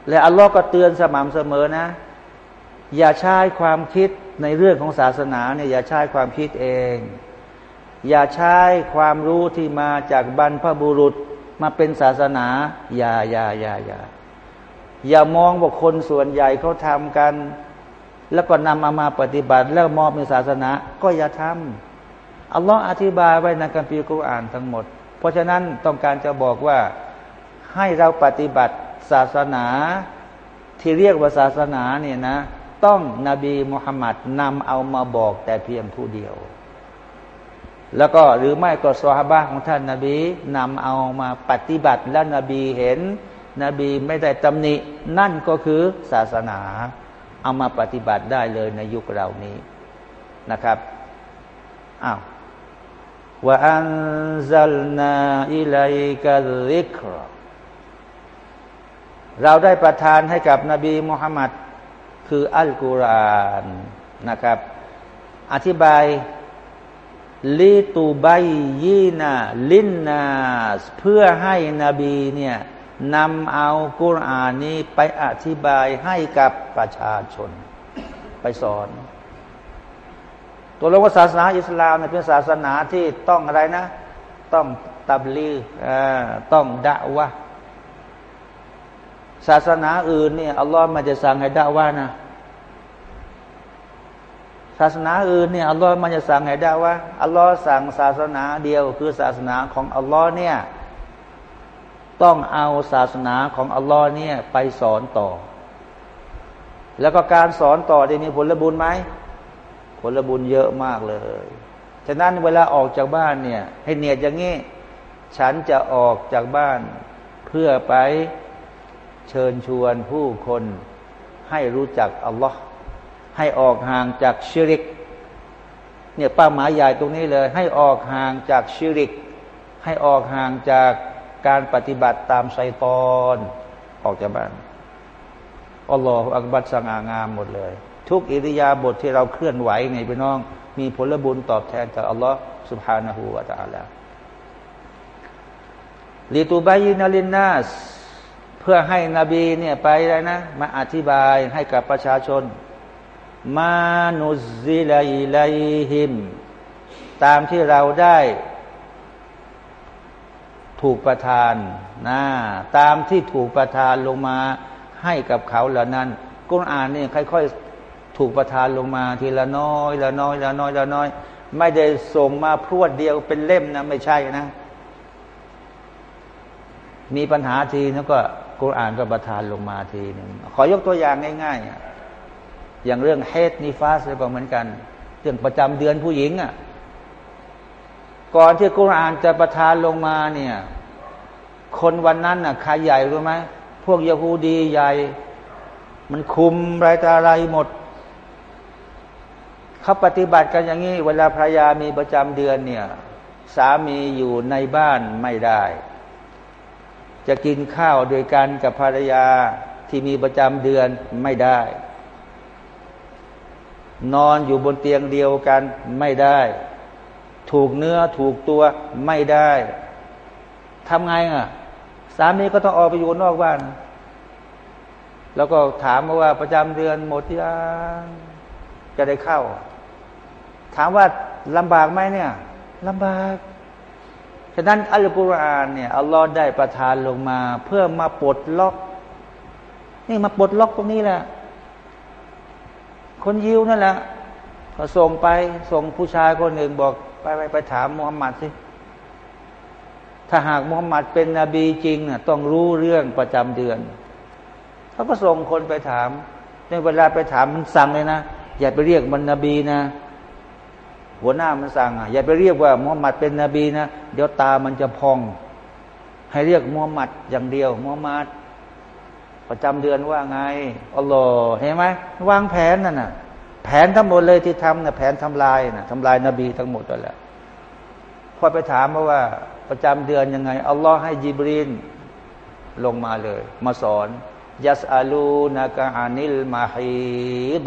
และอัลลอฮ์ก็เตือนสม่ำเสมอนะ อย่าใช้ความคิดในเรื่องของศาสนาเนี่ยอย่าใช้ความคิดเอง อย่าใช้ความรู้ที่มาจากบรรพบุรุษมาเป็นศาสนา อย่าอย่าอย่าอย่า อย่ามองว่าคนส่วนใหญ่เขาทำกัน แล้วก็นำมามาปฏิบัติ แล้วมอบในศาสนา ก็อย่าทำอัลลอฮ์อธิบายไว้ในคัมภีร์กุรอานทั้งหมด เพราะฉะนั้นต้องการจะบอกว่าให้เราปฏิบัติศาสนาที่เรียกว่าศาสนาเนี่ยนะ ต้องนบีมุฮัมมัดนำเอามาบอกแต่เพียงผู้เดียว แล้วก็หรือไม่ก็สฮาบะของท่านนาบีนำเอามาปฏิบัติแล้วนบีเห็น นบีไม่ได้ตำหนิ นั่นก็คือศาสนา เอามาปฏิบัติได้เลยในยุคเรานี้นะครับอ้าวว่าอันซัลนาอิลัยกะลิกรเราได้ประทานให้กับนบีมุฮัมมัดคืออัลกุรอานนะครับ อธิบายลิตูบายยีนาลินนาเพื่อให้นบีเนี่ย นำเอากุรอานนี้ไปอธิบายให้กับประชาชน ไปสอน ตัวเราว่าศาสนาอิสลามเป็นศาสนาที่ต้องอะไรนะ ต้องตับลีต้องดะวะศาสนาอื่นเนี่ยอัลลอฮ์มันจะสั่งให้ดะวะนะศาสนาอื่นเนี่ยอัลลอฮ์มันจะสั่งให้ดะวะอัลลอฮ์สั่งศาสนาเดียว คือศาสนาของอัลลอฮ์เนี่ย ต้องเอาศาสนาของอัลลอฮ์เนี่ยไปสอนต่อ แล้วก็การสอนต่อจะมีผลบุญไหมผลบุญเยอะมากเลย ฉะนั้นเวลาออกจากบ้านเนี่ย ให้เนียดอย่างนี้ ฉันจะออกจากบ้าน เพื่อไปเชิญชวนผู้คนให้รู้จักอัลลอฮ์ให้ออกห่างจากชิริก เนี่ยป้าหมายใหญ่ตรงนี้เลย ให้ออกห่างจากชิริก ให้ออกห่างจาก การปฏิบัติตามไซตอนออกจากบ้านอัลลอฮฺอักบัดสง่างามหมดเลย ทุกอิริยาบถทที่เราเคลื่อนไหวไงพี่น้อง มีผลบุญตอบแทนจากอัลลอฮฺสุบฮานาหูวาตาลาลิตูบายินาลินนัสเพื่อให้นบีเนี่ยไปเลยนะ มาอธิบายให้กับประชาชน มานุซิลัยไลฮิม ตามที่เราได้ ถูกประทานนะตามที่ถูกประทานลงมาให้กับเขาเหล่านั้นกุณอ่านนี่ค่อยๆถูกประทานลงมาทีละน้อยละน้อยละน้อยละน้อย ไม่ได้ส่งมาพรวดเดียวเป็นเล่มนะไม่ใช่นะ มีปัญหาทีแล้วก็กุณอ่านก็ประทานลงมาทีหนึ่งขอยกตัวอย่างง่ายๆอย่างเรื่องเฮดนิฟาสก็เหมือนกัน เรื่องประจำเดือนผู้หญิงอะ ก่อนที่กุรอานจะประทานลงมาเนี่ย คนวันนั้นน่ะใครใหญ่รู้ไหมพวกยาฮูดีใหญ่ มันคุมไรตาอะไรหมดเขาปฏิบัติกันอย่างนี้ เวลาภรรยามีประจำเดือนเนี่ย สามีอยู่ในบ้านไม่ได้ จะกินข้าวโดยกันกับภรรยาที่มีประจำเดือนไม่ได้ นอนอยู่บนเตียงเดียวกันไม่ได้ ถูกเนื้อถูกตัวไม่ได้ทำไงอะสามีก็ต้องออกไปอยู่นอกบ้าน แล้วก็ถามมาว่าประจำเดือนหมดยังจะได้เข้า ถามว่าลำบากไหมเนี่ยลำบากฉะนั้นอัลกุรอานเนี่ยอัลลอฮ์ได้ประทานลงมา เพื่อมาปลดล็อก นี่มาปลดล็อกตรงนี้แหละ คนยิวนั่นแหละก็ส่งไปส่งผู้ชายคนหนึ่งบอก ไปไปไปถามมุฮัมมัดสิ ถ้าหากมุฮัมมัดเป็นนบีจริงน่ะต้องรู้เรื่องประจำเดือน เขาก็ส่งคนไปถามในเวลาไปถามมันสั่งเลยนะ อย่าไปเรียกมันนบีนะ หัวหน้ามันสั่งอะอย่าไปเรียกว่ามุฮัมมัดเป็นนบีนะ เดี๋ยวตามันจะพอง ให้เรียกมุฮัมมัดอย่างเดียวมุฮัมมัดประจำเดือนว่าไงอัลลอฮ์เห็นไหมวางแผนนั่นน่ะ แผนทั้งหมดเลยที่ทำนะแผนทำลายนะทำลายนบีทั้งหมดนั่นแหละพอไปถามมาว่าประจำเดือนยังไงอัลลอฮ์ให้จิบรีนลงมาเลย มาสอนยัสอาลูนากาอานิลมาฮีบ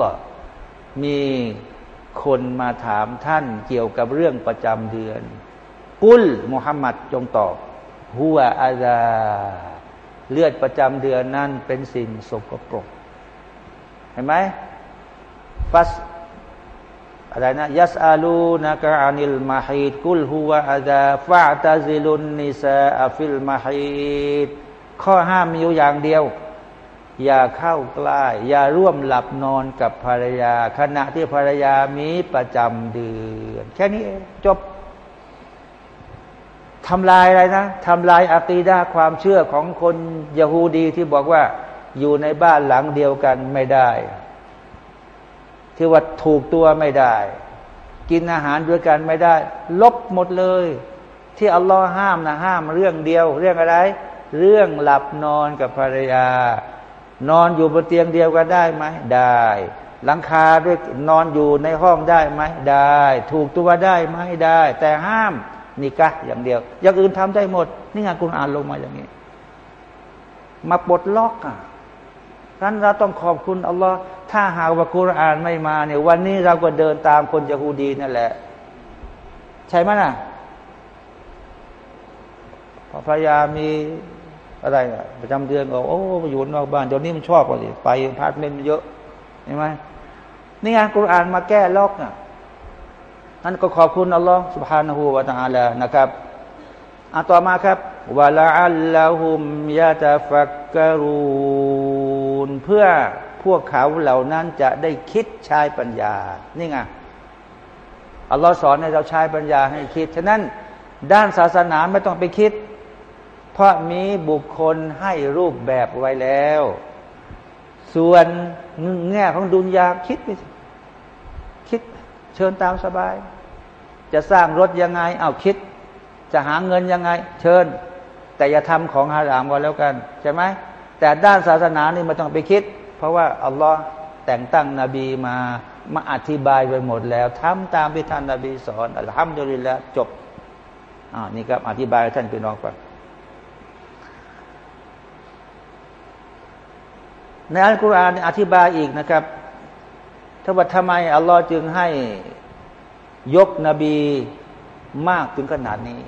มีคนมาถามท่านเกี่ยวกับเรื่องประจำเดือน กุลมุฮัมมัดจงตอบหัวอาซาเลือดประจำเดือนนั้นเป็นสิ่งสกปรก เห็นไหม ฟัสอะไรนะยัสอาลูนักอานิลมาฮิดกุลฮุวะอาดาฟาตาซิลุนนิซาอฟิลมาฮิดข้อห้ามมีอยู่อย่างเดียว อย่าเข้าใกล้อย่าร่วมหลับนอนกับภรรยา ขณะที่ภรรยามีประจำเดือน แค่นี้จบทำลายอะไรนะทำลายอะกีดาความเชื่อของคนยะฮูดีที่บอกว่าอยู่ในบ้านหลังเดียวกันไม่ได้ ที่ว่าถูกตัวไม่ได้ กินอาหารด้วยกันไม่ได้ ลบหมดเลย ที่อัลลอฮ์ห้ามนะห้ามเรื่องเดียว เรื่องอะไร เรื่องหลับนอนกับภรรยา นอนอยู่บนเตียงเดียวกันได้ไหมได้หลังคาด้วยนอนอยู่ในห้องได้ไหมได้ ถูกตัวได้ไหมได้ แต่ห้ามนิกะอย่างเดียว อย่างอื่นทำได้หมด นี่ไงคุณอ่านลงมาอย่างนี้ มาปลดล็อกอะ นั้นเราต้องขอบคุณอัลลอฮ์ถ้าหากว่าคุรานไม่มาเนี่ยวันนี้เราก็เดินตามคนยะฮูดีนั่นแหละ ใช่ไหมน่ะพอภรรยามีอะไรประจำเดือนก็โอ้อยู่นอกบ้านเดี๋ยวนี้มันชอบกว่าสิไปพาร์ทเมนต์เยอะเห็นไหมนี่ไงคุรานมาแก้ล็อกน่ะนั้นก็ขอบคุณอัลลอฮ์ سبحانه และ تعالى นะครับอ่ะต่อมาครับวะลาอัลลอฮุมยะตะฟักกรู นเพื่อพวกเขาเหล่านั้นจะได้คิดใช้ปัญญา นี่ไงอัลลอฮ์สอนให้เราใช้ปัญญาให้คิด ฉะนั้นด้านศาสนาไม่ต้องไปคิด เพราะมีบุคคลให้รูปแบบไว้แล้ว ส่วนแง่ของดุนยาคิดไปคิดเชิญตามสบาย จะสร้างรถยังไง เอาคิด จะหาเงินยังไง เชิญ แต่อย่าทำของฮารามก็แล้วกัน ใช่ไหม แต่ด้านศาสนานี่ไม่ต้องไปคิด เพราะว่าอัลลอฮ์แต่งตั้งนบีมามาอธิบายไปหมดแล้วทำตามที่ท่านนบีสอนอัลฮัมดุลิลละจบอ่านี่ครับอธิบายท่านพี่น้องฟังในอัลกุรอานอธิบายอีกนะครับถ้าว่าทำไมอัลลอฮ์จึงให้ยกนบีมากถึงขนาดนี้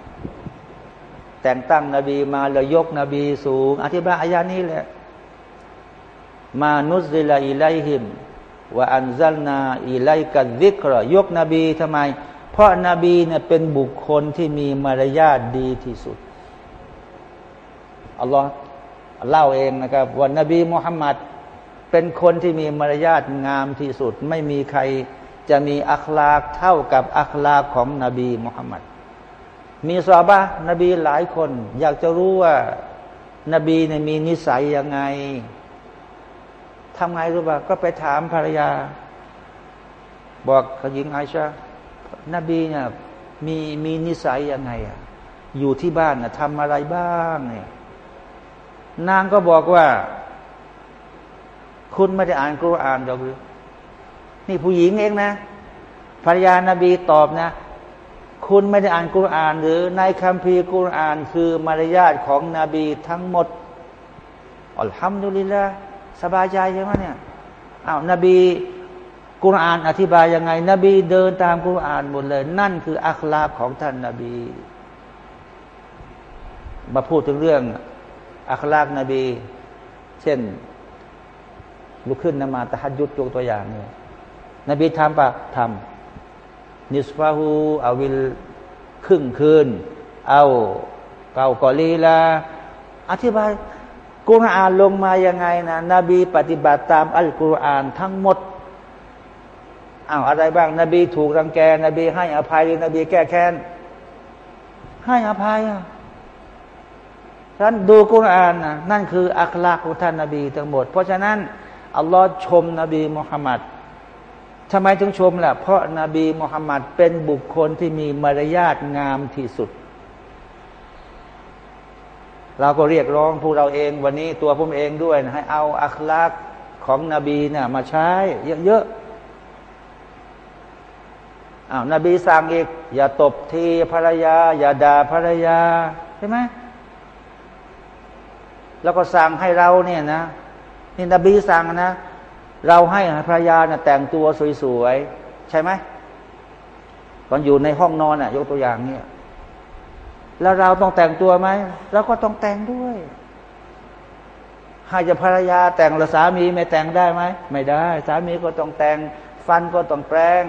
แต่งตั้งนบีมาแล้วยกนบีสูง อธิบายอายานี้แหละมานุสิลาอิไลฮิมว่าอันซัลนาอิไลกัดิกรยกนบีทำไม เพราะนบีเนี่ยเป็นบุคคลที่มีมารยาทดีที่สุดอัลลอฮ์เล่าเองนะครับว่านบีมุฮัมมัดเป็นคนที่มีมารยาทงามที่สุด ไม่มีใครจะมีอัคลากเท่ากับอัคลากของนบีมุฮัมมัด มีสอบะนบีหลายคน อยากจะรู้ว่า นบีเนี่ยมีนิสัยยังไงทำไงรู้ป่ะก็ไปถามภรรยา บอกขยิงไอชานบีเนี่ยมีมีนิสัยยังไงอะอยู่ที่บ้านนะทำอะไรบ้างเนี่ยนางก็บอกว่า คุณไม่ได้อ่านกุรอานหรอกหรือนี่ผู้หญิงเองนะภรรยานาบีตอบนะ คุณไม่ได้อ่านกุรอาน หรือในคัมภีร์กุรอานคือมารยาทของนบีทั้งหมดอัลฮัมดุลิลละสบายใจใช่ไหมเนี่ยอ้าวนบีกุรอานอธิบายยังไง นบีเดินตามกุรอานหมดเลย นั่นคืออัคลาบของท่านนาบี มาพูดถึงเรื่อง อัคลากนบี เช่น ลุกขึ้นนมาตะฮัดยุดยกตัวอย่างเนี่ยนบีทำปะทำ นิสฟาหูอาวิลครึ่งคืน เอาเก่ากอลีลา อธิบายกุรอานลงมายังไงนะนบีปฏิบัติตามอัลกุรอานทั้งหมดอ้าวอะไรบ้าง นบีถูกรังแก นบีให้อภัย นบีแก้แค้น ให้อภัยอะท่านดูกุรอานนะนั่นคืออัคลากของท่านนบีทั้งหมด เพราะฉะนั้นอัลลอฮ์ชมนบีมุฮัมมัด ทำไมถึงชมล่ะ เพราะนาบีมุฮัมมัดเป็นบุคคลที่มีมารยาทงามที่สุด เราก็เรียกร้องพวกเราเองวันนี้ตัวผมเองด้วยนะให้เอาอัคลากของนบีเนะ่ยมาใช้เยอะๆอ้าวนบีสั่งอีก อย่าตบทีภรรยา อย่าด่าภรรยา ใช่ไหมแล้วก็สั่งให้เราเนี่ยนะนี่นบีสั่งนะ เราให้ภรรยาเนี่ยแต่งตัวสวยๆ ใช่ไหมตอนอยู่ในห้องนอนอะ ยกตัวอย่างเนี่ยแล้วเราต้องแต่งตัวไหมเราก็ต้องแต่งด้วยให้จะภรรยาแต่งหรือสามีไม่แต่งได้ไหมไม่ได้ สามีก็ต้องแต่ง ฟันก็ต้องแปรง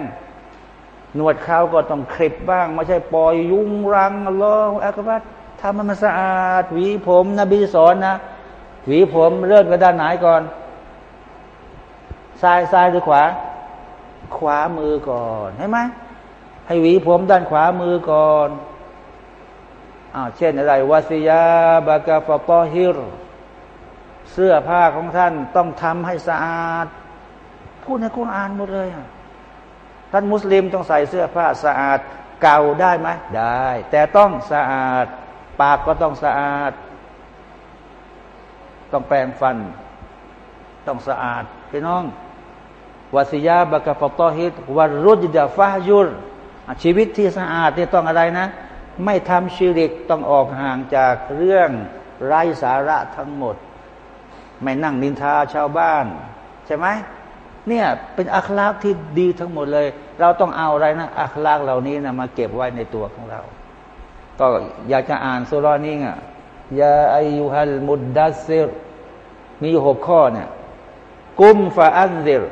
หนวดเขาก็ต้องคลิปบ้าง ไม่ใช่ปล่อยยุงรังลออักบัตทำมันสะอาด หวีผม นบีสอนนะ หวีผมเริ่มกระด้านไหนก่อน ซ้ายซ้ายหรือขวา ขวามือก่อนเห็นไหมให้หวีผมด้านขวามือก่อนอ้าวเช่นอะไรวาสิยาบากาฟปอฮิรเสื้อผ้าของท่านต้องทำให้สะอาด พูดในคุรานหมดเลยท่านมุสลิมต้องใส่เสื้อผ้าสะอาด เก่าได้ไหมได้ แต่ต้องสะอาด ปากก็ต้องสะอาด ต้องแปรงฟัน ต้องสะอาดพี่น้อง วาสิยาบกะฟตอฮิตวารุจดาฟายุรชีวิตที่สะอาดนี่ต้องอะไรนะ ไม่ทำชีริกต้องออกห่างจากเรื่องไร้สาระทั้งหมด ไม่นั่งนินทาชาวบ้าน ใช่ไหมเนี่ยเป็นอัคลากที่ดีทั้งหมดเลย เราต้องเอาอะไรนะอัคลากเหล่านี้นะมาเก็บไว้ในตัวของเรา ก็อยากจะอ่านสุรานี้อะยาอายุฮัลมุดดัสซิรมีหกข้อเนี่ยกุมฟาอันซิร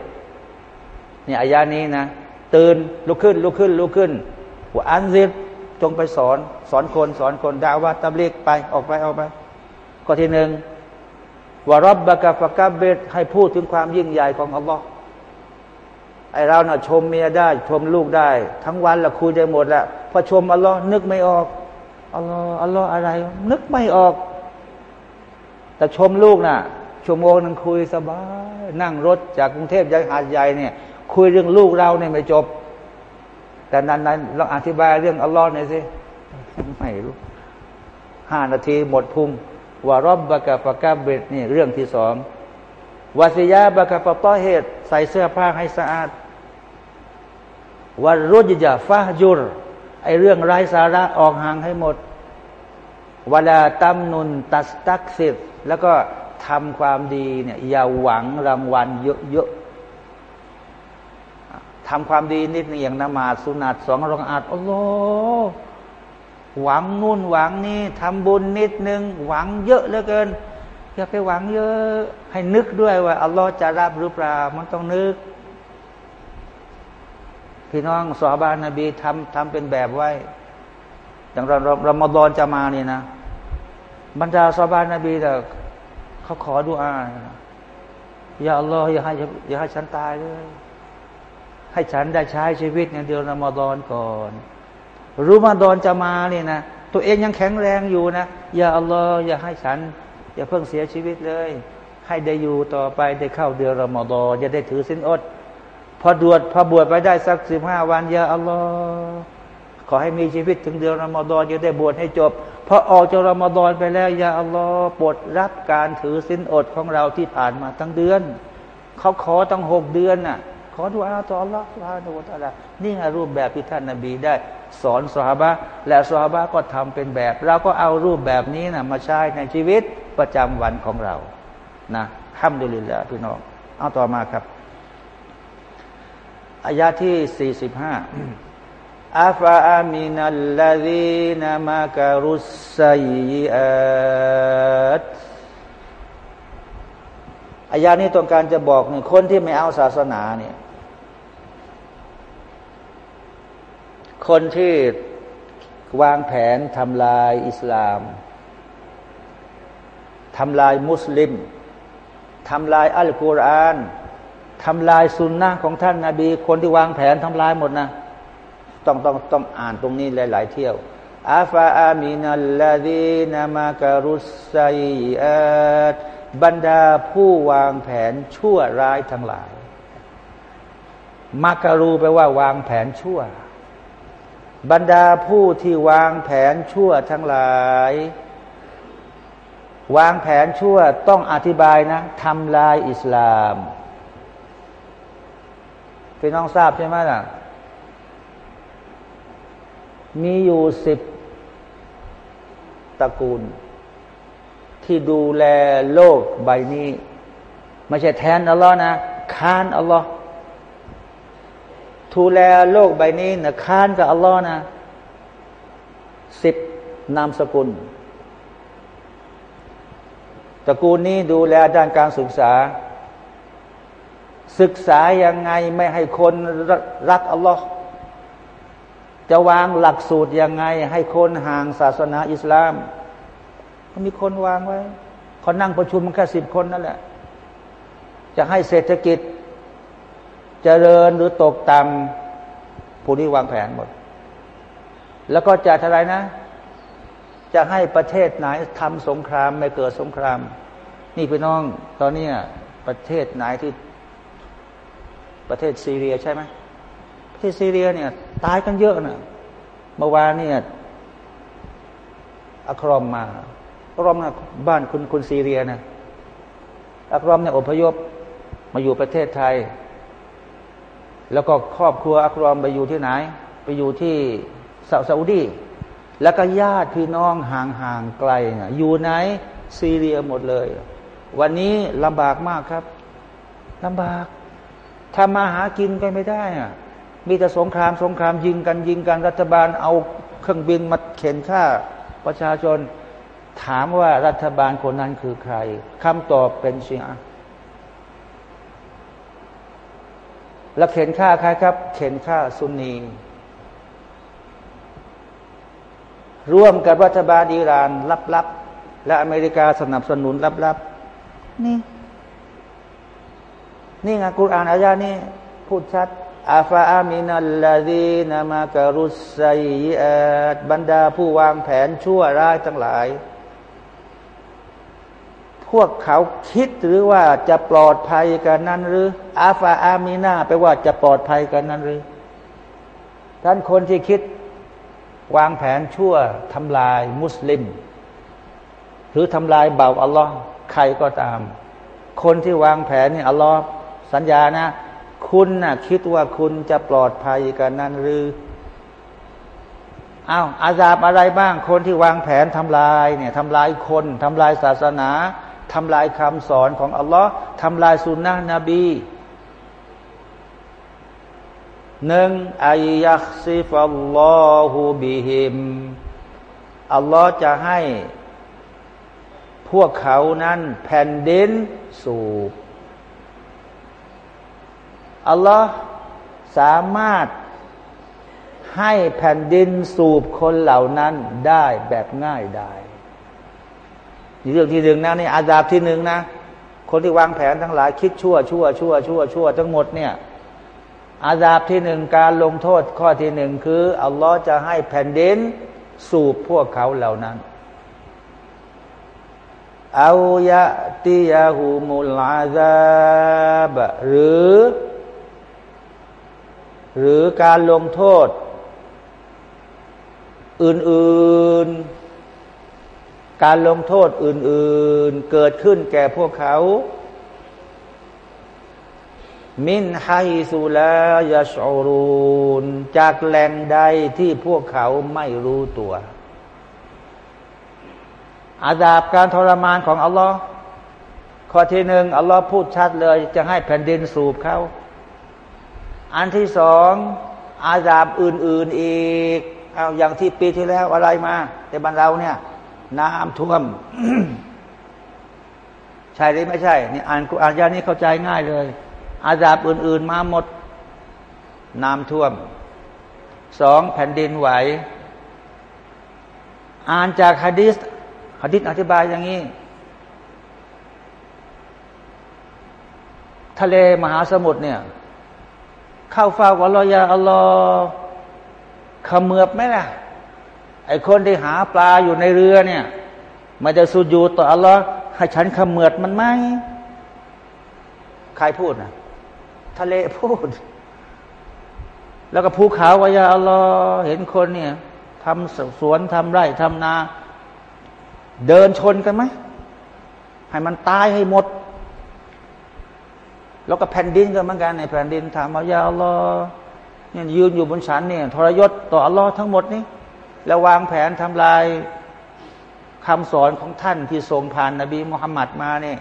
นี่ยอายานี้นะ ตื่นลุกขึ้นลุกขึ้นลุกขึ้นว่าอันซิดจงไปสอน สอนคน สอนคนดาว่าตำเลีกไปออกไปออกไปข้อที่หนึ่งวารับบะกาฟกาเบตให้พูดถึงความยิ่งใหญ่ของอัลลอฮ์ไอเราเนะ่ะชมเมียได้ ชมลูกได้ ทั้งวันละคุยได้หมดละพอชมอัลลอฮ์นึกไม่ออกอัลลอฮ์อัลลอฮ์อะไร นึกไม่ออก แต่ชมลูกนะ่ะชั่วโมงนึงคุยสบาย นั่งรถจากกรุงเทพยังหาดใหญ่เนี่ย คุยเรื่องลูกเราเนี่ยไม่จบ แต่นั้นนั้นเราอธิบายเรื่องอัลลอฮ์หน่อยสิไม่รู้ห้านาทีหมดพุงวารอบบะกะปะกาเบตนี่เรื่องที่สองวาสิยาบะกะปะต้อเหตุใส่เสื้อผ้าให้สะอาดวารุจยาฟาจุรไอเรื่องไร้สาระออกห่างให้หมดเวลาตัมนุนตัสตักสิทแล้วก็ทำความดีเนี่ยอย่าหวังรางวัลเยอะๆ ทำความดีนิดนึงอย่างนมาสุนัตสองรองอาจอัลลอฮ์หวังนู่นหวังนี่ทำบุญนิดนึง หวังเยอะเหลือเกินอย่าไปหวังเยอะ ให้นึกด้วยว่าอัลลอฮ์จะรับหรือเปล่ามันต้องนึก พี่น้องสอบานนบีทำทำเป็นแบบไว้อย่างเราเรามฎอนจะมานี่นะ บรรดาสอบานนบีแต่เขาขอดูอาอย่าอัลลอฮ์อย่าให้อย่าให้ฉันตายเลย ให้ฉันได้ใช้ชีวิตในเดือนรอมฎอนก่อนรูมาดอนจะมาเนี่ยนะตัวเองยังแข็งแรงอยู่นะอย่าอัลลอฮ์อย่าให้ฉัน อย่าเพิ่งเสียชีวิตเลย ให้ได้อยู่ต่อไปได้เข้าเดือนรอมฎอนจะได้ถือสินอด พอดวดพอบวชไปได้สักสิบห้าวันอย่าอัลลอฮ์ขอให้มีชีวิตถึงเดือนรอมฎอนจะได้บวชให้จบพอออกจากรอมฎอนไปแล้วอย่าอัลลอฮ์ปลดรับการถือสินอดของเราที่ผ่านมาทั้งเดือนเขาขอตั้งหกเดือนน่ะ ขอดูอาต่ออัลลอฮ์ลาโนตะลานี่ไงรูปแบบที่ท่านนาบีได้ สอนสหบะและสหบะก็ทำเป็นแบบ เราก็เอารูปแบบนี้นะมาใช้ในชีวิตประจำวันของเรา นะห้ามดุลิลละพี่น้องเอาต่อมาครับอายาที่สี่สิบห้าอัฟอามินัลลาดีนามะกรุสไซอัตอายานี้ต้องการจะบอกเนี่ยคนที่ไม่เอาศาสนาเนี่ย คนที่วางแผนทำลายอิสลามทำลายมุสลิมทำลายอัลกุรอานทำลายสุนนะของท่านนาบี คนที่วางแผนทำลายหมดนะต้องต้องต้องอ่านตรงนี้หลาย ๆ เที่ยวอาฟาอามินัลลาดีนามากรุสไซอัตบรรดาผู้วางแผนชั่วร้ายทั้งหลาย มาการูแปลว่าวางแผนชั่ว บรรดาผู้ที่วางแผนชั่วทั้งหลาย วางแผนชั่วต้องอธิบายนะทำลายอิสลามพี่น้องทราบใช่ไหมล่ะ มีอยู่สิบตระกูล ที่ดูแลโลกใบนี้ ไม่ใช่แทนอัลลอฮ์นะ ค้านอัลลอฮ์ ดูแลโลกใบนี้นะค้านกับอัลลอฮ์นะสิบนามสกุลตระกูลนี้ดูแลด้านการศึกษา ศึกษายังไงไม่ให้คนรักอัลลอฮ์จะวางหลักสูตรยังไง ให้คนห่างศาสนาอิสลามก็มีคนวางไว้เขานั่งประชุมแค่สิบคนนั่นแหละ จะให้เศรษฐกิจ เจริญหรือตกต่ำผู้นี้วางแผนหมด แล้วก็จะอะไรนะ จะให้ประเทศไหนทำสงครามไม่เกิดสงคราม นี่พี่น้อง ตอนนี้ประเทศไหนที่ประเทศซีเรียใช่ไหมประเที่ซีเรียเนี่ย ตายกันเยอะนะเมื่อวานเนี่ยอัครอมมาอัครอมนะบ้านคุณคุณซีเรียนะอัครอมเนี่ยอพยพมาอยู่ประเทศไทย แล้วก็ครอบครัวอัครอมไปอยู่ที่ไหน ไปอยู่ที่ซาอุดีแล้วก็ญาติพี่น้องห่างๆไกลนะอยู่ไหนซีเรียหมดเลย วันนี้ลำบากมากครับลำบากทำมาหากินกันไม่ได้อะมีแต่สงครามสงครามยิงกันยิงกันรัฐบาลเอาเครื่องบินมาเข็นฆ่าประชาชน ถามว่ารัฐบาลคนนั้นคือใครคำตอบเป็นเชีอะ แล้วเข็นฆ่าใครครับ เข็นฆ่าซุนนีร่วมกับรัฐบาลอิหร่านลับๆ และอเมริกาสนับสนุนลับๆ นี่ นี่ไงกุรอานอายานี่พูดชัดอาฟาอามินัลลาดีนามากรุสไซอัดบรรดาผู้วางแผนชั่วร้ายทั้งหลายพ วกเขาคิดหรือว่าจะปลอดภัยกันนั้นหรือ อาฟาอามีนาไปว่าจะปลอดภัยกันนั้นหรือ ท่านคนที่คิดวางแผนชั่วทำลายมุสลิม หรือทำลายเบาอัลลอฮ์ใครก็ตาม คนที่วางแผนนี่อัลลอฮ์สัญญานะ คุณนะ่ะคิดว่าคุณจะปลอดภัยกันนั้นหรืออ้าวอาซาบอะไรบ้างคนที่วางแผนทำลายเนี่ยทำลายคนทำลายศาสนา ทำลายคำสอนของอัลลอฮ์ทำลายสุนนะนบีหนึ่งอายักซิฟัลลอฮูบิฮิมอัลลอฮ์จะให้ พวกเขานั้นแผ่นดินสูบอัลลอฮ์สามารถให้แผ่นดินสูบคนเหล่านั้นได้แบบง่ายได้เรื่องที่หนึ่งนะนี่อาดาบที่หนึ่งนะคนที่วางแผนทั้งหลายคิดชั่วชั่วชั่วชั่วชั่วทั้งหมดเนี่ยอาดาบที่หนึ่งการลงโทษข้อที่หนึ่งคืออัลลอฮ์จะให้แผ่นดินสูบพวกเขาเหล่านั้นอายะติยาหูมุลอาซาบหรือ หรือการลงโทษ อื่น ๆ การลงโทษอื่น ๆ เกิดขึ้นแก่พวกเขา มินไฮสุลายาชอรูนจากแหล่งใดที่พวกเขาไม่รู้ตัว อาดาบการทรมานของอัลลอฮ์ข้อที่หนึ่งอัลลอฮ์พูดชัดเลย จะให้แผ่นดินสูบเขาอันที่สองอาดาบอื่น ๆ อีกเอาอย่างที่ปีที่แล้วอะไรมาในบ้านเราเนี่ย น้ำท่วม ใช่หรือไม่ใช่ นี่อ่านกุอ่านยานี้เข้าใจง่ายเลย อาซาบอื่น ๆ มาหมด น้ำท่วม สองแผ่นดินไหว อ่านจากฮะดิษฮะดิษอธิบายอย่างนี้ ทะเลมหาสมุทรเนี่ย เข้าฟ้าอัลลอยาอัลลอฮ์ขมือบไหมล่ะ ไอคนที่หาปลาอยู่ในเรือเนี่ย มันจะสุญูต่ออัลลอฮ์ให้ฉันขมือบมันไหมใครพูดนะทะเลพูด แล้วก็ภูเขาวายาอัลลอฮ์เห็นคนเนี่ยทำสวนทำไร่ทำนา เดินชนกันไหมให้มันตายให้หมด แล้วก็แผ่นดินกันเหมือนกันในแผ่นดินถามวายาอัลลอฮ์เนี่ยยืนอยู่บนฉันเนี่ยทรยศต่ออัลลอฮ์ทั้งหมดนี้ แล้ววางแผนทำลายคำสอนของท่านที่ทรงผ่านนบีมุฮัมมัดมาเนี่ย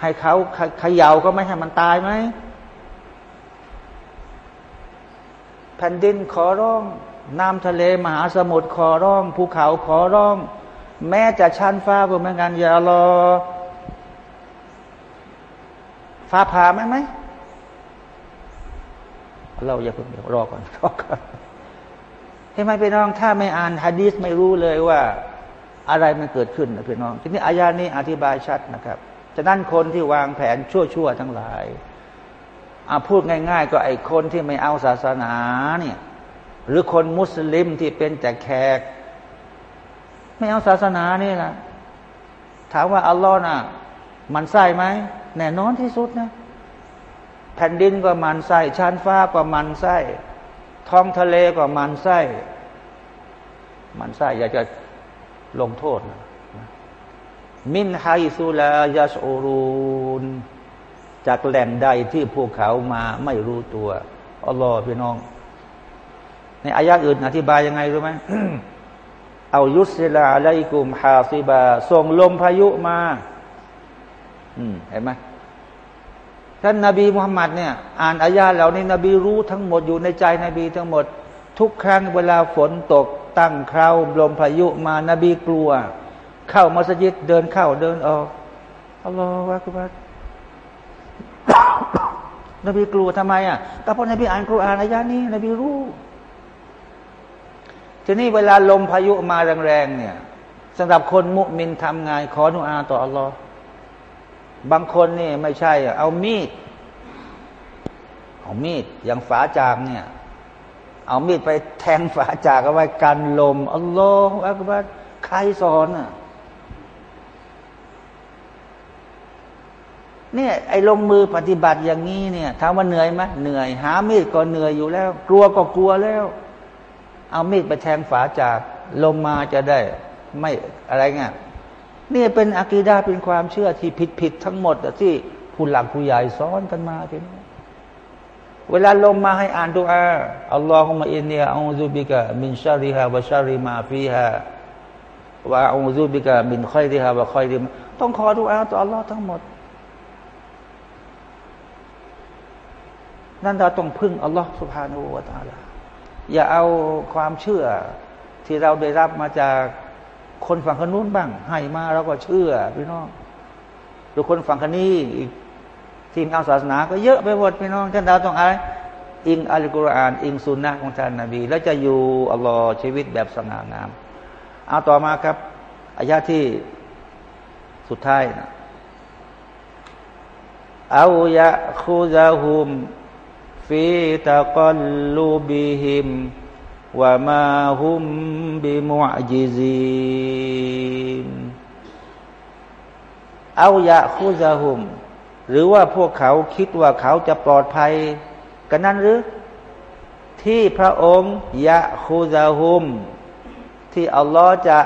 ให้เขาเขย่าก็ไม่ให้มันตายไหมแผ่นดินขอร้อง น้ำทะเลมหาสมุทรขอร้องภูเขาขอร้อง แม้จะชั้นฟ้าก็เหมือนกันอย่ารอ ฟ้าผ่าไหมไหมเราอย่าเพิ่งรอก่อนรอก่อน เห็นไหมพี่น้อง ถ้าไม่อ่านฮะดีษไม่รู้เลยว่าอะไรมันเกิดขึ้นนะพี่น้อง ทีนี้อายานี้อธิบายชัดนะครับฉะนั้นคนที่วางแผนชั่วๆทั้งหลายอาพูดง่าย ๆ ก็ไอ้คนที่ไม่เอาศาสนาเนี่ยหรือคนมุสลิมที่เป็นแต่แขก ไม่เอาศาสนานี่แหละถามว่าอัลลอฮ์น่ะมันไส้ไหมแน่นอนที่สุดนะแผ่นดินก็มันไส้ชานฟ้าก็มันไส้ ท้องทะเลก็มันไส้มันไส้อยากจะลงโทษนะมินไฮซูลายาชโอรูนจากแหล่งใดที่พวกเขามาไม่รู้ตัวอัลลอฮ์พี่น้อง ในอายะอื่นอธิบายยังไงรู้ไหมเอายุสลาอะลัยกุมฮาซิบาส่งลมพายุมา อืมเห็นไหม ท่านนาบีมุฮัมมัดเนี่ยอ่านอายาเหล่านี้นบีรู้ทั้งหมดอยู่ในใจนบีทั้งหมด ทุกครั้งเวลาฝนตกตั้งคราวลมพายุมานบีกลัว เข้ามัสยิดเดินเข้าเดินออกอัลลอฮฺวะกุบัตนบีกลัวทำไมอะก็เพราะนบีอ่านกุรอานอายานี้นบีรู้ทีนี้เวลาลมพายุมาแรงๆเนี่ยสำหรับคนมุมินทำงานขอนุอาต่ออัลลอฮ์ บางคนนี่ไม่ใช่ เอามีด เอามีดอย่างฝาจางเนี่ย เอามีดไปแทงฝาจากเอาไว้กันลมอัลลอฮฺอักบัรใครสอนอะเนี่ยไอ้ลงมือปฏิบัติอย่างนี้เนี่ยถามว่าเหนื่อยไหมเหนื่อย หามีดก็เหนื่อยอยู่แล้ว กลัวก็กลัวแล้ว เอามีดไปแทงฝาจากลมมาจะได้ ไม่อะไรเงี้ย นี่เป็นอะกีดาเป็นความเชื่อที่ผิดผิดทั้งหมดที่ผู้หลักผู้ใหญ่สอนกันมาทีนี้เวลาลงมาให้อ่านดูอาอัลลอฮฺมะอินเนียอูซุบิกะมินชาริฮะวะชาริมาฟีฮะวะอูซุบิกะมินคอยริฮะวะคอยริมาต้องขอดูอาต่ออัลลอฮ์ทั้งหมด นั่นเราต้องพึ่งอัลลอฮ์สุบฮานวาตาลาอย่าเอาความเชื่อที่เราได้รับมาจาก คนฝั่งคนนู้นบ้าง ให้มาเราก็เชื่อพี่น้องหรือคนฝั่งคนนี้อีกทีมเอาศาสนา ก็เยอะไปหมดพี่น้องท่านเราต้องอะไรอิงอัลกุรอาน อิงสุนนะของท่านนาบี แล้วจะอยู่อัลลอฮ์ชีวิตแบบสง่างาม เอาต่อมาครับอายะที่สุดท้ายนะเอายะคูซาฮุมฟีตะกัลลูบิฮิม วะมาฮุมบิมุอจิซีนเอายะคูซาฮุม หรือว่าพวกเขาคิดว่าเขาจะปลอดภัย กันนั้นหรือ ที่พระองค์ยะคูซาฮุม ที่อัลลอฮ์จะ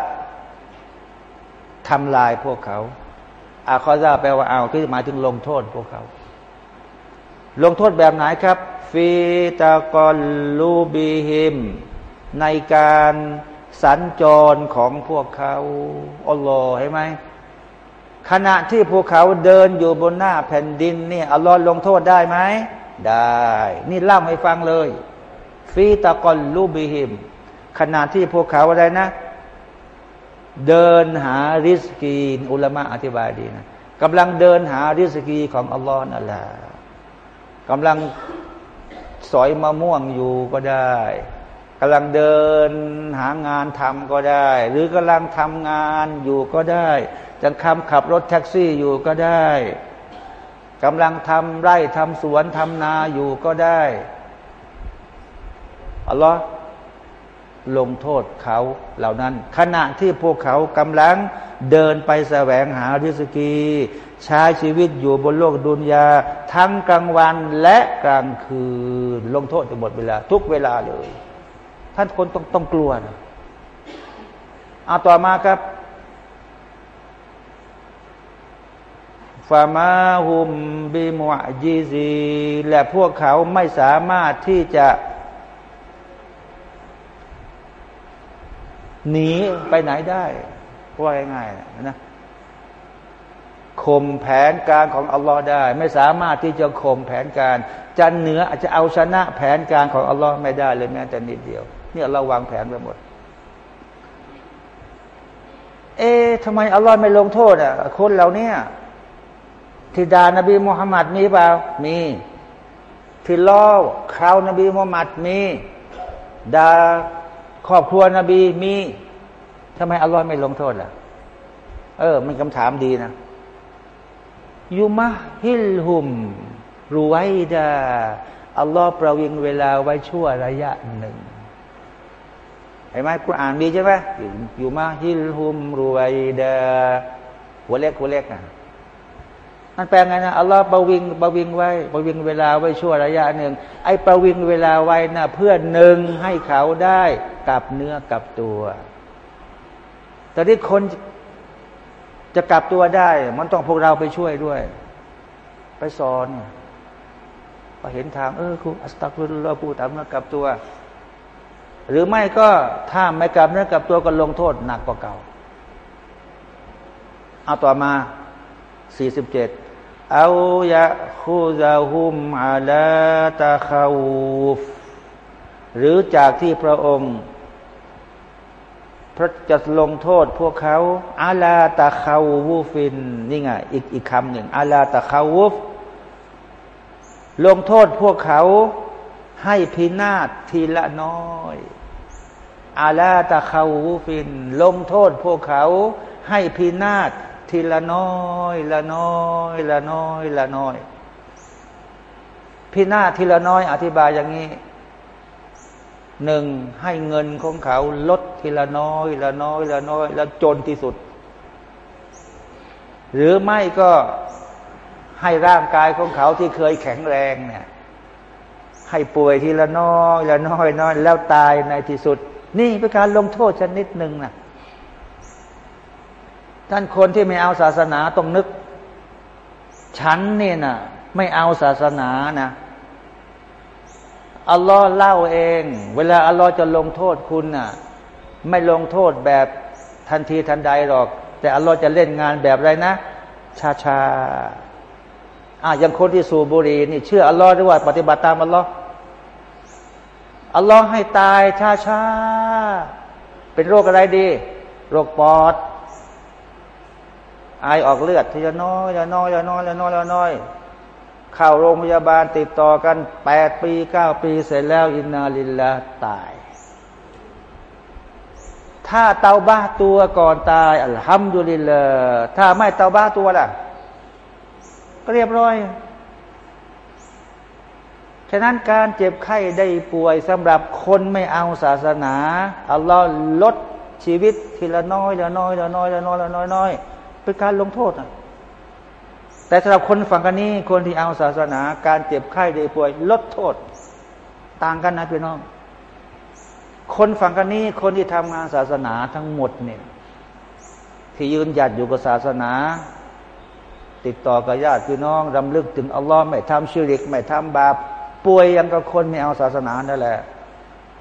ทำลายพวกเขาอาคอซาแปลว่าเอาที่หมายถึงลงโทษพวกเขา ลงโทษแบบไหนครับ ฟีตากอลลูบีฮิม ในการสัญจรของพวกเขาอัลลอฮ์เห็นไหมขณะที่พวกเขาเดินอยู่บนหน้าแผ่นดินนี่อัลลอฮ์ลงโทษได้ไหมได้ นี่เล่าให้ฟังเลย ฟีตากอลลูบิฮิม ขณะที่พวกเขาอะไรนะ เดินหาริสกีอุลามะอธิบายดีนะกำลังเดินหาริสกีของอัลลอฮ์นั่นแหละกำลังสอยมะม่วงอยู่ก็ได้ กำลังเดินหางานทำก็ได้ หรือกำลังทำงานอยู่ก็ได้จะคำขับรถแท็กซี่อยู่ก็ได้กำลังทำไร่ทำสวนทำนาอยู่ก็ได้อัลลอฮ์ลงโทษเขาเหล่านั้น ขณะที่พวกเขากำลังเดินไปแสวงหาริสกีใช้ชีวิตอยู่บนโลกดุนยา ทั้งกลางวันและกลางคืน ลงโทษจะหมดเวลา ทุกเวลาเลย ท่านคนต้องต้องกลัวนะเอาต่อมาครับฟามาฮุมบิมุอจีซีและพวกเขาไม่สามารถที่จะ หนีไปไหนได้ว่าง่ายๆนะข่มแผนการของอัลลอฮ์ได้ ไม่สามารถที่จะข่มแผนการ จะเหนืออาจจะเอาชนะแผนการของอัลลอฮ์ไม่ได้เลยแม้แต่นิดเดียว เนี่ยเราวางแผนไปหมด เอ๊ะทำไมอัลลอฮ์ไม่ลงโทษอะ คนเราเนี่ยที่ด่านบีมุฮัมมัดมีเปล่ามีที่ล้อข่าวนบีมุฮัมมัดมีด่าครอบครัวนบีมีทำไมอัลลอฮ์ไม่ลงโทษล่ะ เออ มันคำถามดีนะยูมะฮิลหุมรูไวดาอัลลอฮ์ประวิงเวลาไว้ชั่วระยะหนึ่ง ห็นไหมกุรอานมีใช่ไหมอยู่มาฮิลหุมรูไวดาหัวเล็กหัวเล็กนะนั่นแปลไงนะอัลลอฮ์ประวิงประวิงไว้ประวิงเวลาไว้ชั่วระยะหนึ่งไอ้ประวิงเวลาไว้นะ่ะเพื่อหนึ่งให้เขาได้กลับเนื้อกลับตัวแต่ที่คนจะกลับตัวได้ มันต้องพวกเราไปช่วยด้วย ไปสอนพอเห็นทางเออครูอัสตักฟุลเราพูดตามเนื้อกลับตัว หรือไม่ก็ถ้าไม่กลับเนื้อกลับตัวก็ลงโทษหนักกว่าเก่า เอาต่อมาสี่สิบเจ็ดเอายะคูซาฮุมอาลาตาคาวูฟหรือจากที่พระองค์พระจะลงโทษพวกเขาอาลาตาคาวูฟินนี่ไงอีกอีกคำหนึ่งอาลาตาคาวูฟลงโทษพวกเขาให้พินาศทีละน้อย อาลาตาคาวูฟิน ลงโทษพวกเขาให้พินาศทีละน้อยละน้อยละน้อยละน้อย พินาศทีละน้อย อธิบายอย่างนี้หนึ่งให้เงินของเขาลดทีละน้อยละน้อยละน้อย แล้วจนที่สุด หรือไม่ก็ให้ร่างกายของเขาที่เคยแข็งแรงเนี่ยให้ป่วยทีละน้อยละน้อยน้อย แล้วตายในที่สุด นี่เป็นการลงโทษชนิดหนึ่งนะท่านคนที่ไม่เอาศาสนาต้องนึก ฉันเนี่ยนะไม่เอาศาสนานะอัลลอฮ์เล่าเอง เวลาอัลลอฮ์จะลงโทษคุณน่ะ ไม่ลงโทษแบบทันทีทันใดหรอก แต่อัลลอฮ์จะเล่นงานแบบไรนะ ชาชาอะอย่างคนที่สูบบุหรี่นี่เชื่ออัลลอฮ์ด้วยว่าปฏิบัติตามอัลลอฮ์ อัลลอฮ์ให้ตายชาชาเป็นโรคอะไรดี โรคปอด ไอออกเลือดทีละน้อยละน้อยละน้อยละน้อยละน้อย เข้าโรงพยาบาลติดต่อกันแปดปีเก้าปีเสร็จแล้วอินนาลิลละตาย ถ้าเตาบ้าตัวก่อนตายอัลฮัมดุลิลละถ้าไม่เตาบ้าตัวล่ะก็เรียบร้อย ฉะนั้นการเจ็บไข้ได้ป่วยสำหรับคนไม่เอาศาสนาอัลลอฮ์ลดชีวิตทีละน้อยละน้อยละน้อยละน้อยละน้อยน้อยเป็นการลงโทษนะแต่สำหรับคนฝั่งกันนี้คนที่เอาศาสนา การเจ็บไข้ได้ป่วย ลดโทษ ต่างกันนะพี่น้อง คนฝั่งกันนี้คนที่ทำงานศาสนาทั้งหมดเนี่ย ที่ยืนหยัดอยู่กับศาสนา ติดต่อกับญาติพี่น้องรำลึกถึงอัลลอฮ์ไม่ทำชิริก ไม่ทำบาป ป่วยยังกับคนไม่เอาศาสนานั่นแหละ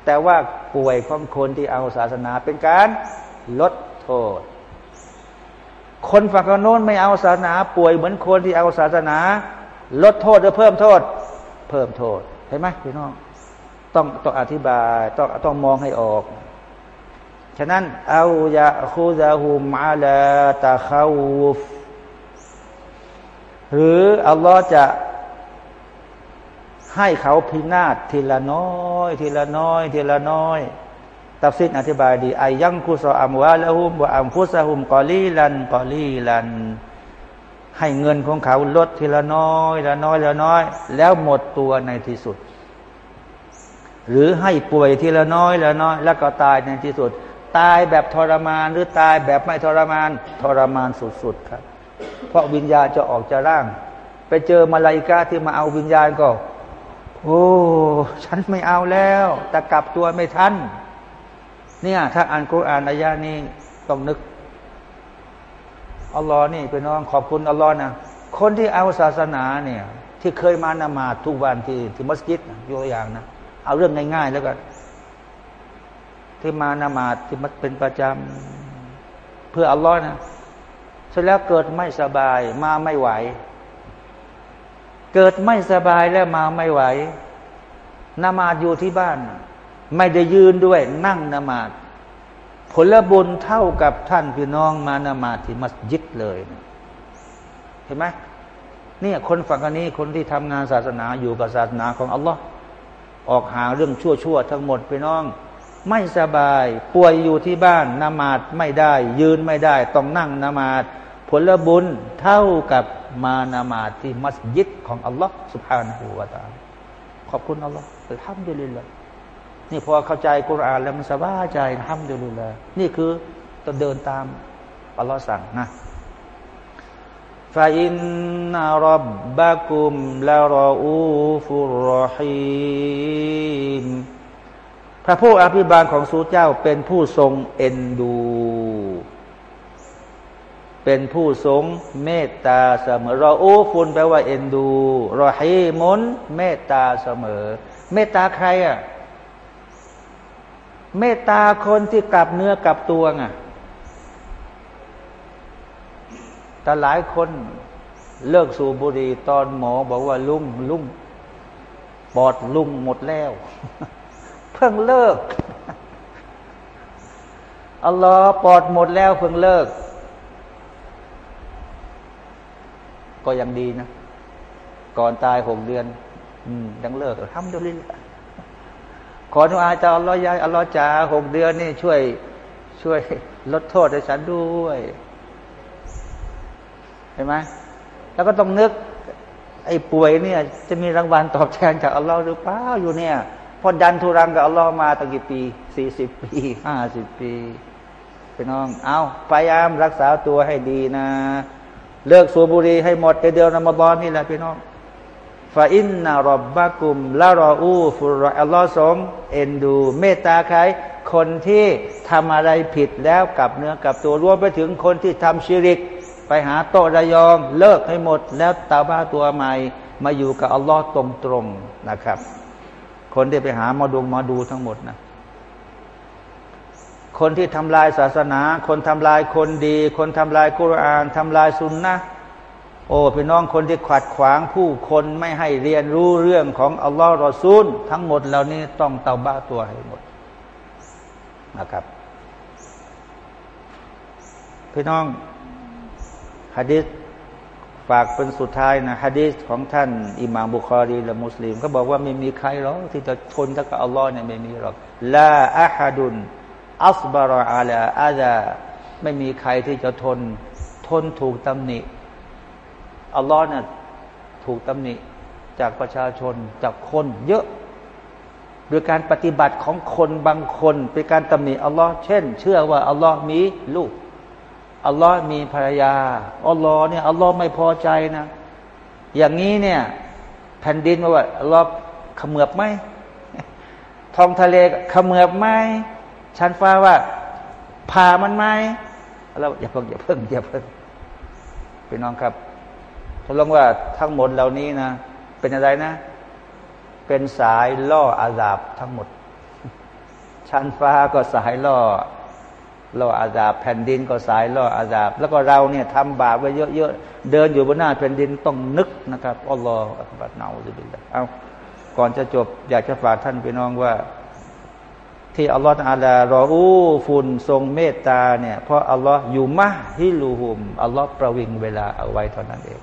แต่ว่าป่วยของคนที่เอาศาสนาเป็นการลดโทษ คนฝั่งโน้นไม่เอาศาสนา ป่วยเหมือนคนที่เอาศาสนา ลดโทษหรือเพิ่มโทษ เพิ่มโทษเห็นไหมพี่น้อง ต้องต้องอธิบายต้องต้องมองให้ออกฉะนั้นเอายาคูซาหุมอาลาตาคาวูฟหรืออัลลอฮ์จะ ให้เขาพินาศทีละน้อย ทีละน้อย ทีละน้อยตัฟซิดอธิบายดีไอยังกุสอัมวาละหุมวะอัมฟุสะหุมกอลีลันกอลีลัน ให้เงินของเขาลดทีละน้อยละน้อยละน้อย แล้วหมดตัวในที่สุด หรือให้ป่วยทีละน้อยละน้อย แล้วก็ตายในที่สุด ตายแบบทรมานหรือตายแบบไม่ทรมาน ทรมานสุดๆครับ เพราะวิญญาณจะออกจากร่าง ไปเจอมาลายกาที่มาเอาวิญญาณก็ โอ้ ฉันไม่เอาแล้วแต่กลับตัวไม่ทันเนี่ยถ้าอ่านกุรอานอายานี้ต้องนึกอัลลอฮ์นี่เป็นน้องขอบคุณอัลลอฮ์นะคนที่เอาศาสนาเนี่ย ที่เคยมานมาทุกวันที่ที่มัสยิดยกตัวอย่างนะเอาเรื่องง่ายๆแล้วกันที่มานมาที่มันเป็นประจำเพื่ออัลลอฮ์นะเสร็จแล้วเกิดไม่สบายมาไม่ไหว เกิดไม่สบายแล้วมาไม่ไหว นมาดอยู่ที่บ้าน ไม่ได้ยืนด้วยนั่งนมาดผลบุญเท่ากับท่านพี่น้องมานมาดที่มัสยิดเลย เห็นไหมเนี่ยคนฝั่งนี้คนที่ทำงานศาสนาอยู่กับศาสนาของอัลลอฮ์ออกหาเรื่องชั่วๆทั้งหมดพี่น้อง ไม่สบาย ป่วยอยู่ที่บ้านนมาดไม่ได้ ยืนไม่ได้ ต้องนั่งนมาดผลบุญเท่ากับมานามาที่มัสยิดของอัลลอฮ์สุบฮานาหูวาตาขอบคุณอัลลอฮ์ทำลฮัมดุลยละนี่พอเข้าใจกุรอานแล้วมันสบายใจทำลฮัมดุลยละนี่คือต้องเดินตามอัลลอฮ์สั่งนะฟาอินนารบบาคุมละรออูฟุรอฮีมพระผู้อภิบาลของสูเจ้าเป็นผู้ทรงเอ็นดู เป็นผู้ทรงเมตตาเสมอรออูฟุนแปลว่าเอ็นดูรอฮีมุนเมตตาเสมอ เมตตาใครอะเมตตาคนที่กลับเนื้อกลับตัวไงแต่หลายคนเลิกสูบบุหรี่ตอนหมอบอกว่าลุ่งลุ่งปอดลุ่งหมดแล้ว เพิ่งเลิกอัลลอฮ์ปอดหมดแล้วเพิ่งเลิก ก็ยังดีนะ ก่อนตายหกเดือน อืมยังเลิกทำดุลิลขอทุอาจารย์อัลลอฮ์ยายอัลลอฮ์จ่าหกเดือนนี่ช่วย ช่วย ลดโทษให้ฉันด้วยเห็นไหมแล้วก็ต้องนึก ไอ้ป่วยเนี่ย จะมีรางวัลตอบแทนจากอัลลอฮ์หรือเปล่าอยู่เนี่ยพอดันทุรังกับอัลลอฮ์มาตั้งกี่ปีสี่สิบปีห้าสิบปีพี่น้อง เอาพยายามรักษาตัวให้ดีนะ เลิกสูบบุหรี่ให้หมดในเดือนรอมฎอนนี่แหละพี่น้องฟาอินนารบบะกุมละรออูฟุรอัลลอฮ์ทรงเอ็นดู เมตตาใครคนที่ทำอะไรผิดแล้วกลับเนื้อกลับตัวรวมไปถึงคนที่ทำชิริก ไปหาโตระยอง เลิกให้หมดแล้วตาบ้าตัวใหม่ มาอยู่กับอัลลอฮ์ตรงๆนะครับ คนที่ไปหามาดวงมาดูทั้งหมดนะ คนที่ทำลายศาสนา คนทำลายคนดี คนทำลายกุรอานทำลายสุนนะโอ้พี่น้องคนที่ขัดขวางผู้คนไม่ให้เรียนรู้เรื่องของอัลลอฮ์รอซูล ทั้งหมดเหล่านี้ต้องเตาบ้าตัวให้หมดนะครับ พี่น้องฮะดิษฝากเป็นสุดท้ายนะฮะดิษของท่านอิหม่ามบุคอรีและมุสลิมเขาบอกว่าไม่มีใครหรอกที่จะทนกับอัลลอฮ์เนี่ยไม่มีหรอกลาอะฮัดุน อัสบารออาลาอาดาไม่มีใครที่จะทน ทนถูกตำหนิ อัลลอฮ์เนี่ยถูกตำหนิจากประชาชนจากคนเยอะโดยการปฏิบัติของคนบางคนเป็นการตำหนิอัลลอฮ์เช่น เชื่อว่าอัลลอฮ์มีลูกอัลลอฮ์มีภรรยาอัลลอฮ์เนี่ยอัลลอฮ์ไม่พอใจนะ อย่างนี้เนี่ยแผ่นดินว่าอัลลอฮ์ขมือบไหมทองทะเลขมือบไหม ชั้นฟ้าว่าผ่ามันไหมเราอย่าเพิ่งอย่าเพิ่งอย่าเพิ่งพี่น้องครับทดลองว่าทั้งหมดเหล่านี้นะ เป็นอะไรนะ เป็นสายล่ออาซาบทั้งหมด ชั้นฟ้าก็สายล่อล่ออาซาบแผ่นดินก็สายล่ออาซาบแล้วก็เราเนี่ยทำบาปไว้เยอะๆเดินอยู่บนหน้าแผ่นดินต้องนึกนะครับอัลลอฮฺอักบัดนาอุบิลละเอาก่อนจะจบอยากจะฝากท่านพี่น้องว่า ที่อัลลอฮฺอาลารออูฟุนทรงเมตตาเนี่ยเพราะอัลลอฮ์อยู่มะฮิลูฮุมอัลลอฮ์ประวิงเวลาเอาไว้เท่านั้นเอง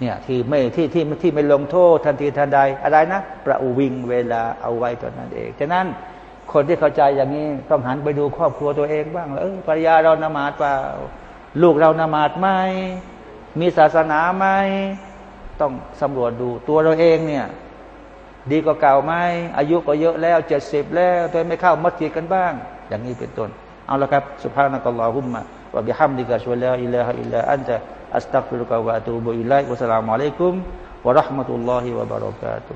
เนี่ยที่ไม่ที่ที่ที่ไม่ลงโทษทันทีทันใดอะไรนะประวิงเวลาเอาไว้เท่านั้นเองฉะนั้นคนที่เข้าใจอย่างนี้ต้องหันไปดูครอบครัวตัวเองบ้างเออภรรยาเรานมาดเปล่าลูกเรานมาดไหมมีศาสนาไหมต้องสำรวจดูตัวเราเองเนี่ย ดีกว่าเก่าไหมอายุก็เยอะแล้วเจ็ดสิบแล้วทำไมไม่เข้ามัสยิดกันบ้าง อย่างนี้เป็นต้น เอาละครับสุภาพนักลอฮุมมะวะบิฮัมดิกะชวลาอิลลาฮอิลลาอันจะอัสตักฟิรุกะวะตูบุอิลัยวะสลามุอะลัยกุมวะราะห์มะตุลลอฮิวะบารอกาตุ